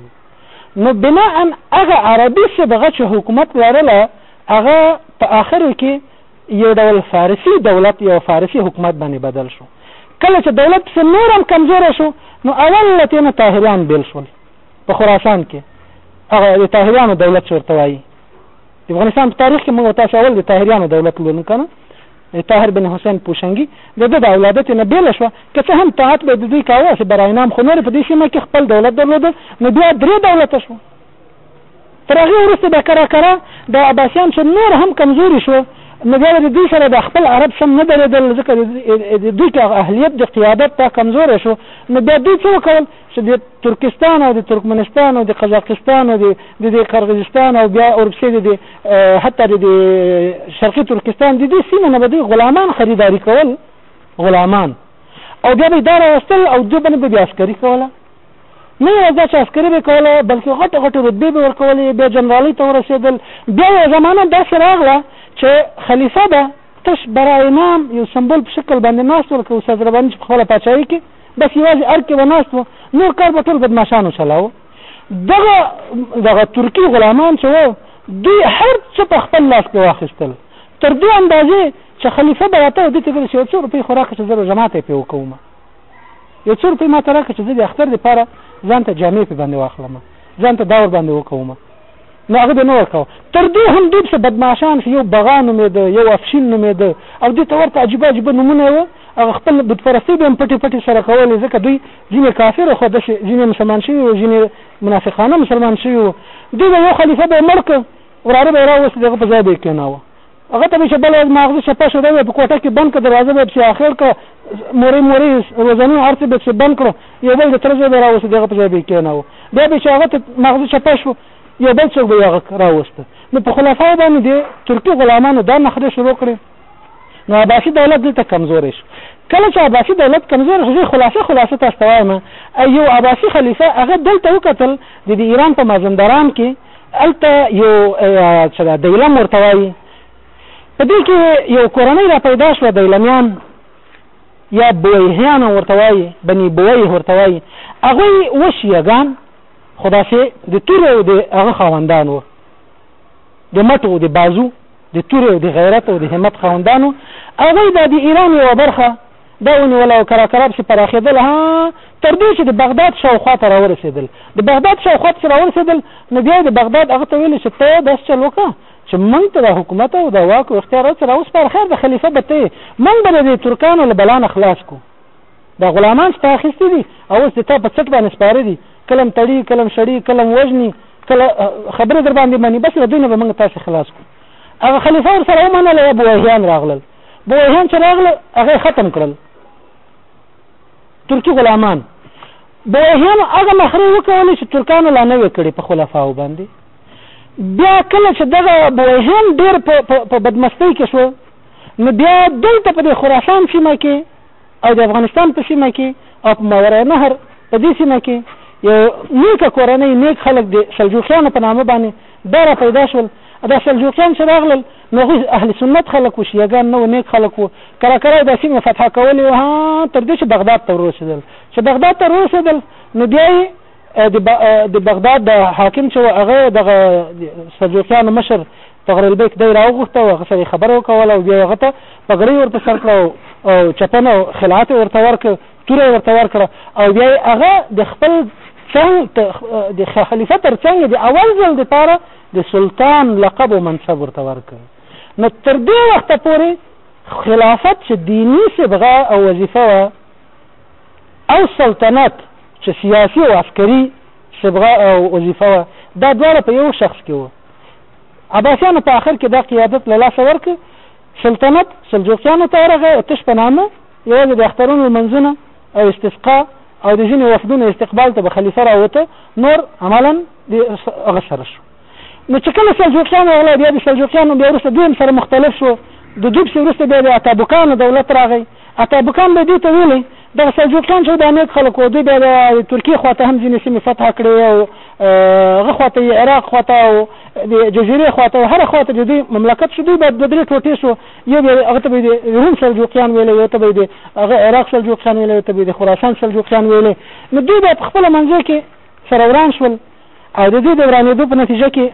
نو بناً هغه عربي صبغه چې حکومت لرله هغه په آخرو کې یو ډول فارسي دولت یو فارسي حکومت باندې بدل شو کله چې دولت پسې نور هم کمزوری شو نو اول له تېنه طاهریان بېل شول په خراسان کې هغه د طاهریانو دولت چې ورته وایي د افغانستان په تاریخ کې موږ تاسو اول د طاهریانو دولت لولو که نه طاهر بن حسین پوشنګي د ده د اولادت نه بېله شوه که څه هم طاعت به د دوی کاوه چې براینام خو نور په دې سیمه کې خپل دولت درلوده نو بیا درې دولته شو تر هغې وروسته بیا کره کره د عباسیان چې نور هم کمزوري شو نو بیا د دوی سره د خپل عرب سم نه درېدل ځکه د دوی که اهلیت د قیادت دا کمزوری شو نو بیا دوی څه وکول چې د ترکستان او د ترکمنستان او د قزاقستان او د د قرغیزستان او بیا اورپسې د حتی د شرقي ترکستان د دې سیمه نه به دوی غلامان خریداري کول غلامان او بیا به یې دا راوستل او دوی باندې به بیا عسکري کوله نه یوازې دا چې عسکري به یې کوله، بلکې غټې غټې رتبې به یې ورکولې، بیا جنرالۍ ته ورسېدل، بیا یوه زمانه داسې راغله چې خلیفه به تش برای نام یو سمبول په شکل باندې ناست و، لکه استاد رباني چې په خپله پاچاهۍ کې بس یوازې ارګ کې به ناست و، نور کار به ټول بدماشانو چلاوه. دغه دغه ترکي غلامان چې وو، دوی هر څه په خپل لاس کې واخیستل، تر دې اندازې چې خلیفه به راته و، دوی ته به یې ویل چې یو څو روپۍ خو راکړه چې زه روژه ماتی پرې وکوم. یو څو روپۍ ماته راکړه چې زه د اختر دپاره ځان ته جامې پې باندې واخلم ځان ته دا ور باندې وکوم نو هغه به نه ورکاو تر دې هم دوی څه بدمعاشان چې یو بغا نومېده یو افشین نومېده او دې ته ورته عجیبه عجیبه نومونه یې وه هغه خپل بتپرستۍ به هم پټې پټې سره کولې ځکه دوی ځینې کافر خو داسې ځینې مسلمان شوي وو ځینې منافقانه مسلمان شوي وو دوی به یو خلیفه به یې مړ کړ وراره به یې راوست د هغه په ځای به یې کېناوه هغه ته به چې بله ورځ ماغزه چپه شو، ده به یې په کوټه کې بند کړ، دروازه به یې پسې اخېړ کړه، مورۍ مورۍ روزنونه هر څه به یې پسې بند کړو، یو بل د تره زوی به یې راوست، د هغه په ځای به یې کېناوه، بیا به چې هغه ته ماغزه چپه شو، یو بل څوک به یې هغه راوست. نو په خلفاوو باندې دې ترکي غلامانو دا نخرې شروع کړې، نو عباسي دولت دلته کمزوری شو. کله چې عباسي دولت کمزوری شو، زه خلاصه خلاصه تاسو ته وایم، یو عباسي خلیفه هغه دلته وکتل، د دې ایران په مازندران کې، هلته یو څه ده دیلم ورته وایي په دې کې یو کورنۍ را پیدا شوه دیلمیان یا بویهیان ورته وایي بني بویه ورته وایي هغوی اوه شیعګان خو داسې د تورې او د هغه خاوندان وو د مټو او د بازو د تورې او د غیرت او د همت خاوندانو هغوی دا د ایران یوه برخه دا ونیول او کراکرا پسې پراخېدل ها تر دې چې د بغداد شاوخوا ته راورسېدل. د بغداد شاوخوا ته چې راورسېدل نو بیا یې د بغداد هغه ته ویل چې ته داسې چل وکړه چې موږ ته دا حکومت او دا واک او اختیار راڅې راوسپاره خیر د خلیفه به ته موږ به د دې ترکانو له بلا نه خلاص کړو دا غلامان ستا اخیستي دي او اوس د تا په څټ باندې سپاره دي کلم تړي کلم شړي کلم وژني کله خبره در باندې مني بس له دوی نه به موږ تاسې خلاص کړو هغه خلیفه ورسره ومنله یا بوهیان راغلل بوهیان چې راغله هغه ختم کړل ترکی غلامان بوهیان هغه مخری وکول چې ترکانو لا نه وکړي په خلفاو باندې بیا کله چې دغه بوهیان ډیر په بدمستۍ کې شو نو بیا دلته په خراسان سیمه کې او د افغانستان په سیمه کې او په ماورای نهر په دې سیمه کې یو نیکه کورنۍ نیک خلک د سلجوقیانو په نامه باندې دا را پیدا شول دا سلجوقیان چې راغلل نو هغوی اهل سنت خلک وو، شیعه ګان نه وو، نیک خلک وو، کرا کرا یې دا سیمه فتحه کولې وه تر دې چې بغداد ته ورورسېدل، چې بغداد ته ورورسېدل نو بیا یې د بغداد د حاکم چې و هغه دغه سلجوقیانو مشر طغر البیک دی راوغوښته او هغه سره یې خبره وکوله او بیا یې هغه ته پګړۍ ورته سر کړه او چپن او خلعت یې ورته ورکړ، توره یې ورته ورکړه او بیا یې هغه د خپل څنګ د خلیفه تر څنګ د اول ځل دپاره د سلطان لقب او منصب ورته ورکړ نو تر دې وخته پورې خلافت چې دیني صبغه او وظیفه وه او سلطنت چې سیاسي او عسکري صبغه او وظیفه وه دا دواړه په یو شخص کې وو عباسیانو په آخر کې دا قیادت له لاسه ورکړ سلطنت سلجوقیانو ته ورغی او تش په نامه یوازې د اخترونو لمنځونه او استسقا او د ځینې وفدونو استقبال ته به خلیفه راوته نور عملا د هغه سره شو نو چې کله سلجوقیان راغله بیا د سلجوقیانو بیا وروسته دویم سره مختلف شو د دوب سره وروسته بیا د اتابکانو دولت راغی اتابکان به دوی ته ویلي دغه سلجوقیان چې د نیک خلکو دوی بیا د ترکیې خواته هم ځینې سیمې فتح کړې او هغه خواته یې عراق خواته او د جزیرې خواته او هره خواته چې دوی مملکت شو دوی به دوه درې ټوټې شو یو به هغه ته به د روم سلجوقیان ویلی یو ته به د هغه عراق سلجوقیان ویلی یو ته به د خراسان سلجوقیان ویلی نو دوی به په خپله منځو کې سره وران شول او د دې د ورانېدو په نتیجه کې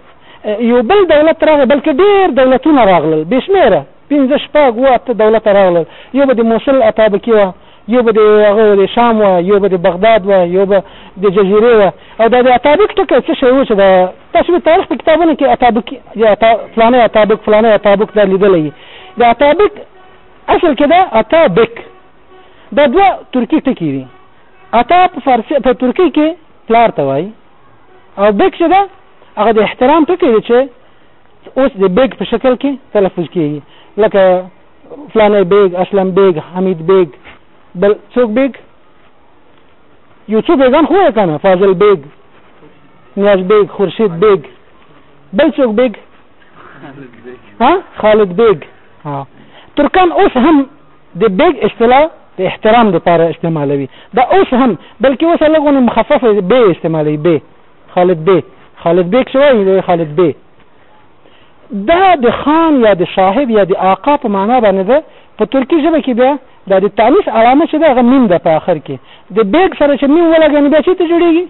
یو بل دولت راغی بلکې ډېر دولتونه راغلل بې شمېره پنځه شپږ اووه اته دولته راغلل یو به د موصل اتابکي وه یو به د هغه د شام وه یو به د بغداد وه یو به د جزیرې وه او دا د اتابک ټکی څه شی و چې دا تاسو د تاریخ په کتابونو کې اتابک فلانه اتابک فلانه اتابک دا لیدلی د اتابک اصل کې دا اتابک دا دوه ترکي ټکي دي اتا په فارسي په ترکي کې پلار ته وایي او بیک چې ده هغه د احترام ټکی دی چې اوس د بیګ په شکل کې تلفظ کیږي لکه فلانه بیګ اسلم بیګ حمید بیګ بل څوک بیګ یو څو بیګان خو کنه فاضل بیګ نیاز بیګ خورشید بیګ بل څوک بیګ ها خالد بیګ ها ترکان اوس هم د بیګ اصطلاح د احترام لپاره استعمالوي دا اوس هم بلکې اوس لګونه مخفف به استعمالوي به خالد به خالد بیګ شوی دی خالد به دا د خان یا د صاحب یا د آقا په معنا باندې ده په ترکی ژبه کې بیا دا د تانیث علامه چې دا غمیم ده په اخر کې د بیګ سره چې میم ولګنی بیا چې ته جوړیږي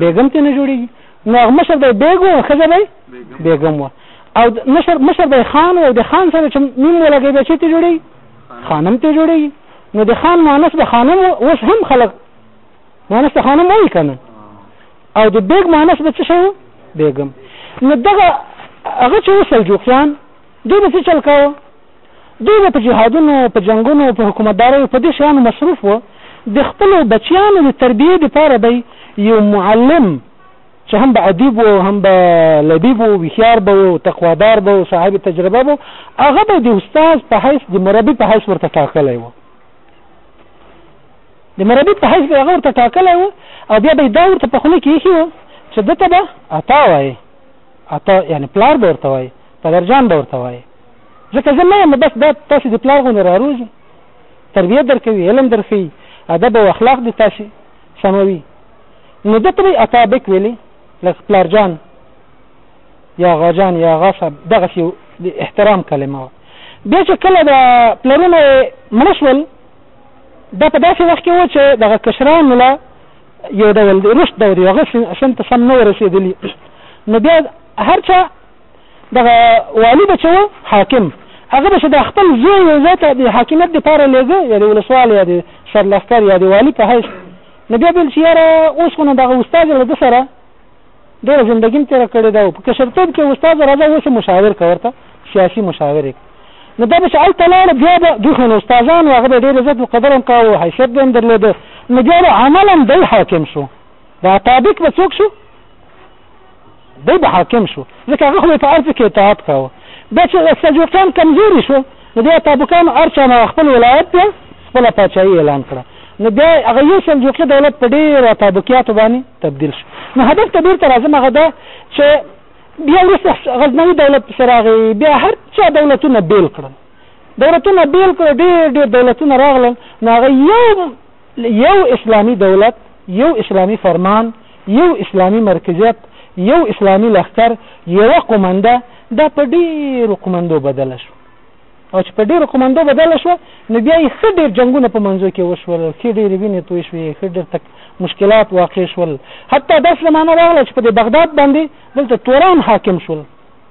بیګم ته نه جوړیږي نو هغه مشر دی بیګو خزه دی بیګم و او مشر مشر به خان او د خان سره چې مين ولګي به چې ته جوړي خانم ته جوړي نو د خان مانس به خانم اوس هم خلق مانس ته خانم وایي کنه او د بیګ مانس به څه شو بیګم نو دغه هغه چې سلجوقیان دوی به څه چل کاوه دوی به په جهادونو په جنگونو په حکومتدارۍ په دې شیانو مصروف و د خپلو بچیانو د تربیې دپاره به یو معلم چې هم به ادیب و او هم به لبیب و، وښیار به و او تقوادار به و، صاحب تجربه به و، هغه به د استاد په حیث د مربي په حیث ورته ټاکلی و. د مربي په حیث به هغه ورته ټاکلی و او بیا به یې دا ورته په خوله کې ایښي و چې ده ته به عطا وایي، عطا یعنې پلار به ورته وایي، پدرجان به ورته وایي، ځکه زه نه یم، بس دا تاسې د پلار غوندې راروزي، تربیه درکوي، علم درښيي، ادب او اخلاق دې تاسې سموي. نو ده ته به یې اتا بک ویلې لکه پلار جان یا غا جان یا غا صاحب دغه سی د احترام کلمه وه بیا چې کله د پلرونه مړه شول دا په داسې وخت کې و چې دغه کشرانو له یو ډول رشد دور یو هغه سن ته سم نه ورسېدلي نو بیا هر چا دغه والي به چې و حاکم هغه به چې د خپل زوی یو ځای ته د حاکمیت دپاره لېږه یا د ولسوال یا د سرلښکر یا د والي په حیث نو بیا بل چې یاره اوس خو نو دغه استاد له ده سره ډېره زندګي هم تېره کړې ده او په کشرتوب کې استاد راځه اوس مشاور که ورته سیاسي مشاور یې نو دا به چې هلته لاړه بیا به دوی خو نو استادان وو هغه به یې ډېر عزت او قدر هم کاوه حیثیت به هم درلوده نو بیا به عملا دی حاکم شو دا طابق به څوک شو دی به حاکم شو ځکه هغه خو به په هر څه کې اطاعت کاوه بیا چې سلجوقیان کمزوري شو نو بیا تابوکانو هر چا نه خپل ولایت بیا خپله پاچاهي اعلان کړه نو بیا هغه یو سلجوقي دولت په ډېرو تابوکیاتو باندې تبدیل شو نو هدف ته بېرته راځم هغه دا چې بیا وروسته غزنوي دولت پسې راغی بیا هر چا دولتونه بېل کړل دولتونه بېل کړل ډېر ډېر دولتونه راغلل نو هغه یو يو اسلامي دولت، يو اسلامي فرمان، يو اسلامي مرکزيت، يو اسلامي لښکر، يوه قومنده دا په ډېرو قومندو بدله شوه او چې په ډېرو قومندو بدله شوه نو بيا يې ښه ډېر جنګونه په منځو کې وشول، ښې ډېرې وينې توی شوې، ښه ډېر تک مشکلات واقع شول، حتی داسې زمانه راغله چې په دې بغداد باندې دلته توران حاکم شول.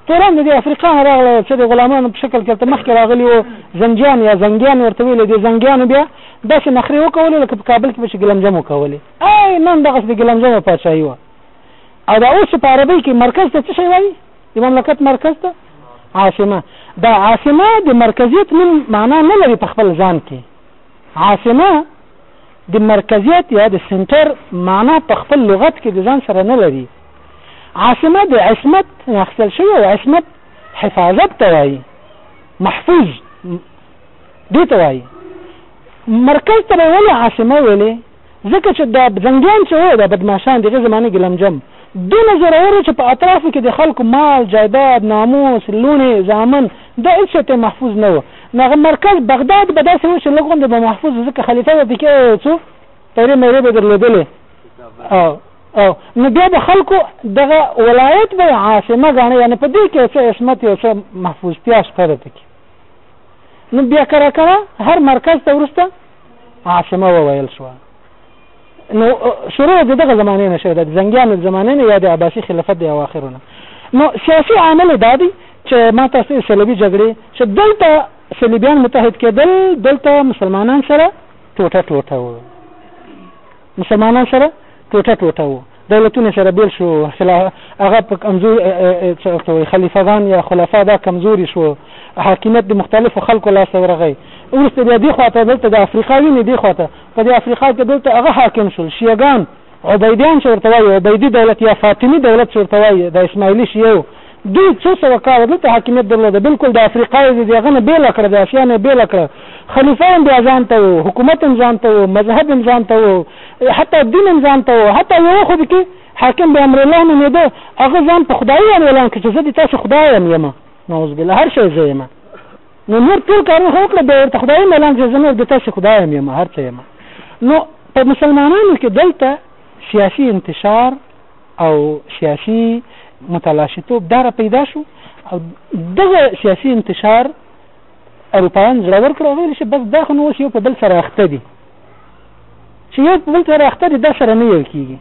توران د دې افریقا نه راغلی چې د غلامانو په شکل کې هلته مخکې راغلي وو زنجیان یا زنګیان ورته ویل دي زنګیانو بیا داسې نخرې وکولې لکه په کابل کې به چې ګلمجم وکولې ای نن دغسې د ګلمجم پاچاهي وه او دا اوس چې په عربۍ کې مرکز ته څه شی وایي د مملکت مرکز ته عاصمه دا عاصمه د مرکزیت نوم معنا نه لري په خپل ځان کې عاصمه د مرکزیت یا د سنټر معنا په خپل لغت کې د ځان سره نه لري عاصمه د عصمت نه اخیستل شوې او عصمت حفاظت ته وایي محفوظ دې ته وایي مرکز ته به ولې عاصمه ویلې ځکه چې دا زنګیان چې وو دا بدمعشان دغه زمانه کې لمجم دونه زورور چې په اطرافو کې د خلکو مال جایداد ناموس لونې ځامن دا هیڅ ته محفوظ نه و نغه مرکز بغداد به داسې و چې لګوند به محفوظ ځکه خلیفه به پکې څو پیرې مېرې به درلودلې او او نو بیا به خلکو دغه ولایت به عاصمه ګڼه یعنی په دې کې څه عصمت یو څه محفوظتیا شته ده پکې نو بیا کړه کړه هر مرکز ته ورسته عاصمه وویل شو نو شروع د دغه زمانه نه شوه د زنګیانو زمانه نه یا د عباسي خلافت د اواخرونه نو سیاسي عامل دا دی چې ما تاسو صلیبي جګړې چې دلته صلیبیان متحد کېدل دلته مسلمانان سره ټوټه ټوټه وو مسلمانان سره ټوټه ټوټه وو دولتونه سره بیل شو خلا هغه په کمزور څه خلیفه ګان یا خلفا دا کمزوري شو حاکمیت د مختلفو خلکو لاس ته ورغی وروسته بیا دی خواته دلته د افریقا ویني دی خواته په دې افریقا کې دلته هغه حاکم شول شیعګان عبیدیان چې ورته وایي عبیدي دولت یا فاطمي دولت چې ورته وایي د اسماعیلي شیعو دوی څو سوه کاله دلته حاکمیت درلوده بلکل د افریقا یې د هغه نه بېله کړه د اسیا نه یې بېله کړه خلیفه هم بیا ځان ته و حکومت هم ځان ته و مذهب هم ځان ته و حتی دین هم ځان ته و حتی یوه خو کې حاکم به امرالله نومېده هغه ځان په خدایي باندې اعلان کړ چې زه د تاسو خدای یم یم نعوذ بالله هر شی زه یم نو نور ټول کارونه خو وکړه بیا ورته خدای ملان چې زه نور د تاسو خدای یم یم هر څه یم نو په مسلمانانو کې دلته سیاسي انتشار او سیاسي متلاشیتوب دا را پیدا شو او دغه سیاسي انتشار اروپایان زړور کړو ویل چې بس دا خو نو اوس یو په بل سره اخته دي چې یو په بل سره اخته دي دا سره نه یو کیږي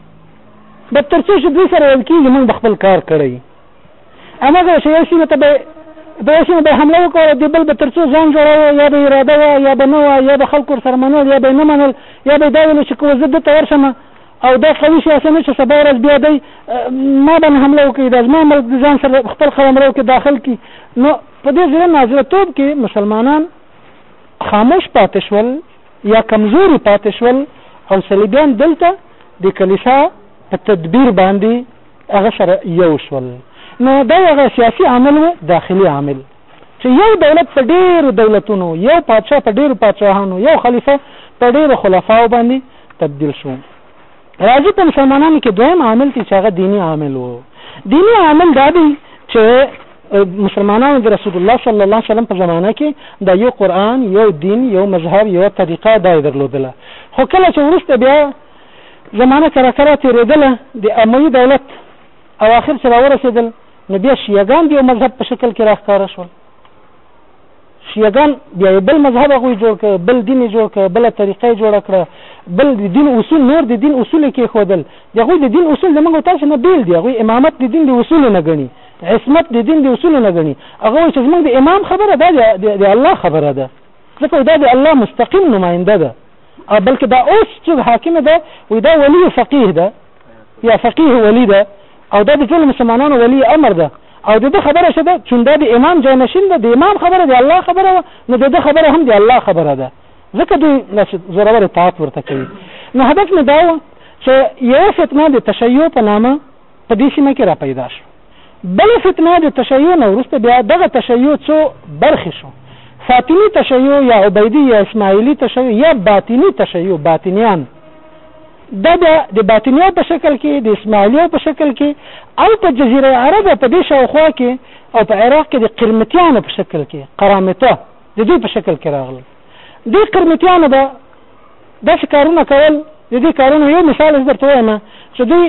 به تر څو چې دوی سره یو کیږي موږ به خپل کار کړی هماغه چې یو سیمه ته به د یو سیمه به حمله وکړه د بل به تر څو ځان جوړاوه یا به اراده وه یا به نه وه یا به خلکو سره منل یا به نه منل یا به دا ویل چې که زه دلته ورشم او دا قوي سیاسي نه چې سبا ورځ بیا دی ما باندې حمله وکړي دا زما ملک د ځان سره خپل قلمرو کې داخل کړي نو په دې زړه نازړه توب کې مسلمانان خاموش پاتې شول یا کمزوري پاتې شول او صلیبیان دلته د کلیسا په تدبیر باندې هغه سره یو شول نو دا هغه سیاسي عامل و داخلي عامل چې یو دولت په ډېرو دولتونو، یو پادشاه په ډېرو پادشاهانو، یو خلیفه په ډېرو خلفاوو باندې تبدیل شو. راځی په مسلمانانو کې دویم عامل ته چې هغه دیني عامل و. دیني عامل دا دی چې مسلمانانو د رسول الله صلی الله علیه وسلم په زمانه کې د یو قرآن، یو دین، یو مذهب، یو طریقه دا یې درلودله. خو کله چې وروسته بیا زمانه کرا کرا تېرېدله د اموي دولت اواخر چې راورسېدل نو بیا شیعه ګان د یو مذهب په شکل کې راښکاره شول شیعه ګان بیا یې بل مذهب هغوی جوړ کړ بل دین یې جوړ کړ بله طریقه یې جوړه کړه بل د دین اصول نور د دین اصول یې کېښودل د هغوی د دین اصول د موږ تاسو نه بېل دي هغوی امامت د دین د اصولو نه ګڼي عصمت د دین د اصولو نه ګڼي هغه وایي چې زموږ د امام خبره دا د الله خبره ده ځکه دا د الله مستقیم نماینده ده او بلکې دا اوس چې حاکم ده وایي دا ولي فقیه ده یا فقیه ولی ده او دا د ټول مسلمانانو ولی امر ده او د ده خبره شده چون دا د امام جانشین ده د امام خبره د الله خبره وه نو د ده خبره هم د الله خبره ده ځکه دوی زورور اطاعت ورته کوي نو هدف مې دا و چې یو فتنه د تشیع په نامه په دې سیمه کې را پیدا شو بل فتنه د تشیع نه وروسته بیا دغه تشیع څو برخې شو فاطمی تشیع یا عبیدی یا اسماعیلی تشیع یا باطنی تشیع باطنیان دا بیا د باطنیو په شکل کې، د اسماعیلیو په شکل کې او په جزیره عرب او په دې شاوخوا کې او په عراق کې د قرمطیانو په شکل کې، قرامطه، د دوی په شکل کې راغلل. دې قرمطیانو به داسې کارونه کول، د دې کارونو یو مثال زه درته وایم چې دوی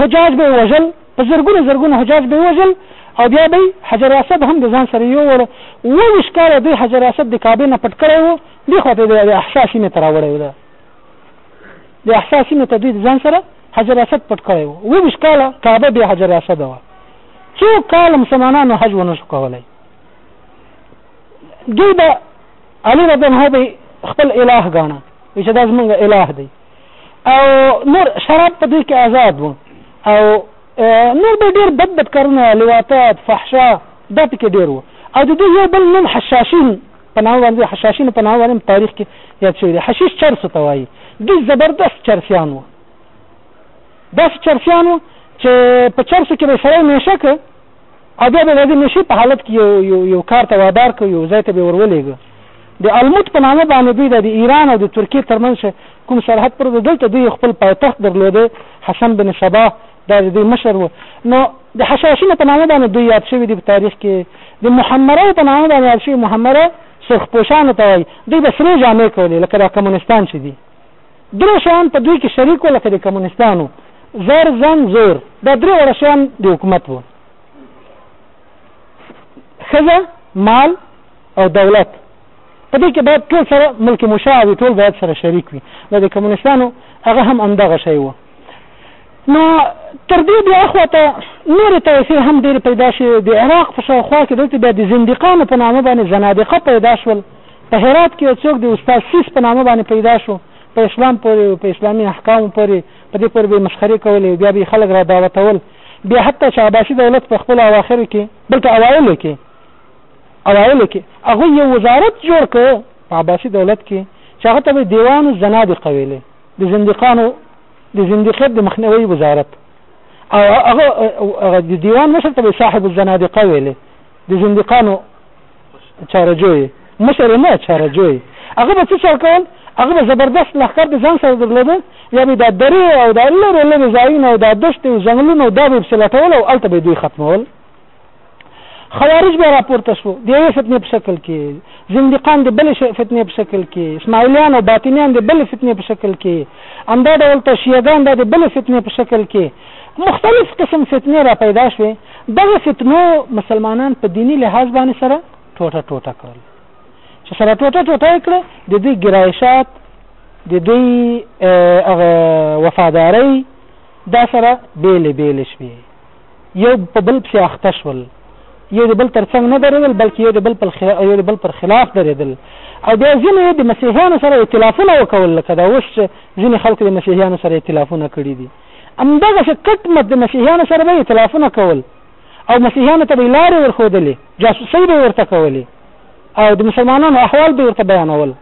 حجاج به یې وژل، په زرګونو زرګونو حجاج به یې وژل او بیا به یې حجر اسود هم د ځان سره یووړ. اووه ویشت کاله دوی حجر اسود د کعبې نه پټ کړی و. دې خوا ته د احسا سیمې ته راوړی و. د احسا سیمې ته دوی د ځان سره حجر اسد پټ کړی و. اووه ویشت کاله کعبه بې حجر اسد وه. څو کاله مسلمانانو حج ونه شو کولی. دوی به علي رضی الله به خپل اله ګاڼه چې دا زمونږ اله دی او نور شراب په دوی کې آزاد وو او نور به ډېر بد بد کارونه لواطات فحشا دا پکې ډېر وو او د دوی یو بل نوم حشاشین په نامه باندې د حشاشینو په نامه باندې تاریخ کې یاد شوی دی حشیش چرسو ته وایي دوی زبردست چرسیان وو داسې چرسیان وو چې په چرسو کې به سړی نشه که او بیا به د دې نشي په حالت کې یو یو یو کار ته وادار کو یو ځای ته به ورولېږه د الموت په نامه باندې دوی د ایران او د ترکیې ترمنځ کوم سرحد پر دلته دوی خپل پایتخت درلوده حسن بن صباح دا د دوی مشر و، نو د حشاشینو په نامه باندې دوی یاد شوي دي په تاریخ کې، د محمرو په نامه باندې یاد شوي، محمره سرخ پوشانو ته وایي، دوی به سرې جامې کولې لکه دا کمونستان چې دي، درې شیان په دوی کې شریک و لکه د کمونستانو، زر، زن، زور، دا درې واړه شیان د حکومت و، ښځه، مال او دولت، په دې کې باید ټول سره ملک مشاع وي، ټول باید سره شریک وي، نو د کمونستانو هغه هم همدغه شی و. نو تر دې بیا اخواته نورې طایفې هم ډېرې پیدا شوې د عراق په شاوخوا کې دلته بیا د زندیقانو په نامه باندې زنادقه پیدا شول په هرات کې یو څوک د استاد سیس په نامه باندې پیدا شو په اسلام پورې په اسلامي احکامو پورې په دې پورې به یې مسخرې کولې بیا به یې خلک را دعوتول بیا حتی چې عباسي دولت په خپلو اواخرو کې دلته اوایلو کې اوایلو کې هغوی یو وزارت جوړ کړ په عباسي دولت کې چې هغه ته به دیوان الزنادقه ویلې د زندقانو د زندقیت د مخنیوي وزارت او هغه د دیوان مشر ته صاحب الزنادقه ویلې د زندقانو چارجوی مشر نه چارجوی هغه به څه چل کول هغه به زبردست لښکر د ځان سره درلوده یا به دا درې او دا لرې لرې ځایونه او دا دښتې او ځنګلونه او دا به یې پسې لټول او هلته به دوی ختمول خوارج به راپورته شو د یوې فتنې په شکل کې زندقان د بلې فتنې په شکل کې اسماعیلیان او باطنیان د بلې فتنې په شکل کې همدا ډول ته شیعګان به د بلې فتنې په شکل کې مختلف قسم فتنې را پیدا شوې دغه فتنو مسلمانان په دیني لحاظ باندې سره ټوټه ټوټه کړل چې سره ټوټه ټوټه کړه د دوی ګرایشات د دوی هغه وفاداری دا سره بیلې بیلې شوې یو په بل پسې اخته شول، یو د بل تر څنګ نه درېدل، بلکې یو د بل پر یو د بل پر خلاف درېدل او بیا ځینو یې د مسیحیانو سره ایتلافونه وکول، لکه دا اوس چې ځینې خلکو د مسیحیانو سره ایتلافونه کړي دي، همدغسې کټ مټ د مسیحیانو سره به یې ایتلافونه کول او مسیحیانو ته به یې لارې ورښودلې، جاسوسۍ به یې ورته کولې او د مسلمانانو احوال به یې ورته بیانول.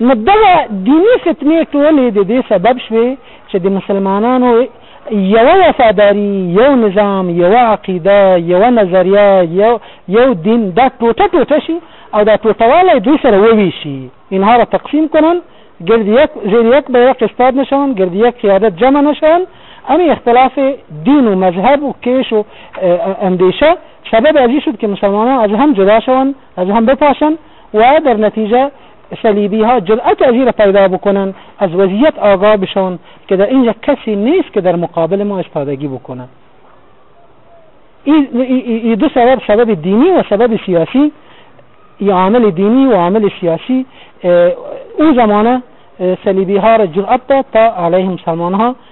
نو دغه دیني فتنې ټولې د دې سبب شوې چې د مسلمانانو یوه وفاداري، یو نظام، یوه عقیده، یوه نظریه، یو دین دا ټوټه ټوټه شي او دا ټوټهوالی دوی سره ووېشي. اینها را تقسیم کنند، گرد یک، زیر یک بیرق ایستاد نشوند، گرد یک قیادت جمع نشوند، همین اختلاف دین و مذهب و کیش و اندیشه سبب ازی شد که مسلمانان از هم جدا شوند، از هم بپاشن و در نتیجه صلیبی ها جرأت از پیدا بکنن از وضعیت آگاه بشون که در اینجا کسی نیست که در مقابل ما استادگی بکنه این ای دو سبب سبب دینی و سبب سیاسی یا عامل دینی و عامل سیاسی اون زمانه صلیبی ها را جرأت داد تا علیه مسلمان ها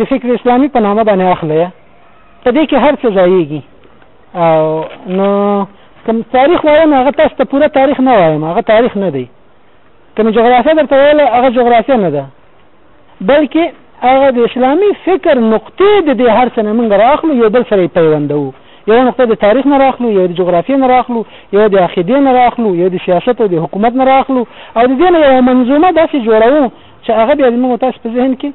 د فکر اسلامي په نامه باندې اخلئ په دې کې هر څه ځایږي او نو کوم تاریخ وایم هغه تاسو ته پوره تاریخ نه وایم هغه تاریخ نه دی کوم جغرافیه درته ویل هغه جغرافیه نه ده بلکې هغه د اسلامي فکر نقطې د دې هر څه نه موږ راخلو یو بل سره پیوندو یو نقطه د تاریخ نه راخلو یو د جغرافیې نه راخلو یو د عقیدې نه راخلو یو د سیاست او د حکومت نه راخلو او د دې نه یو منظومه داسې جوړوو چې هغه بیا زموږ تاسو په ذهن کې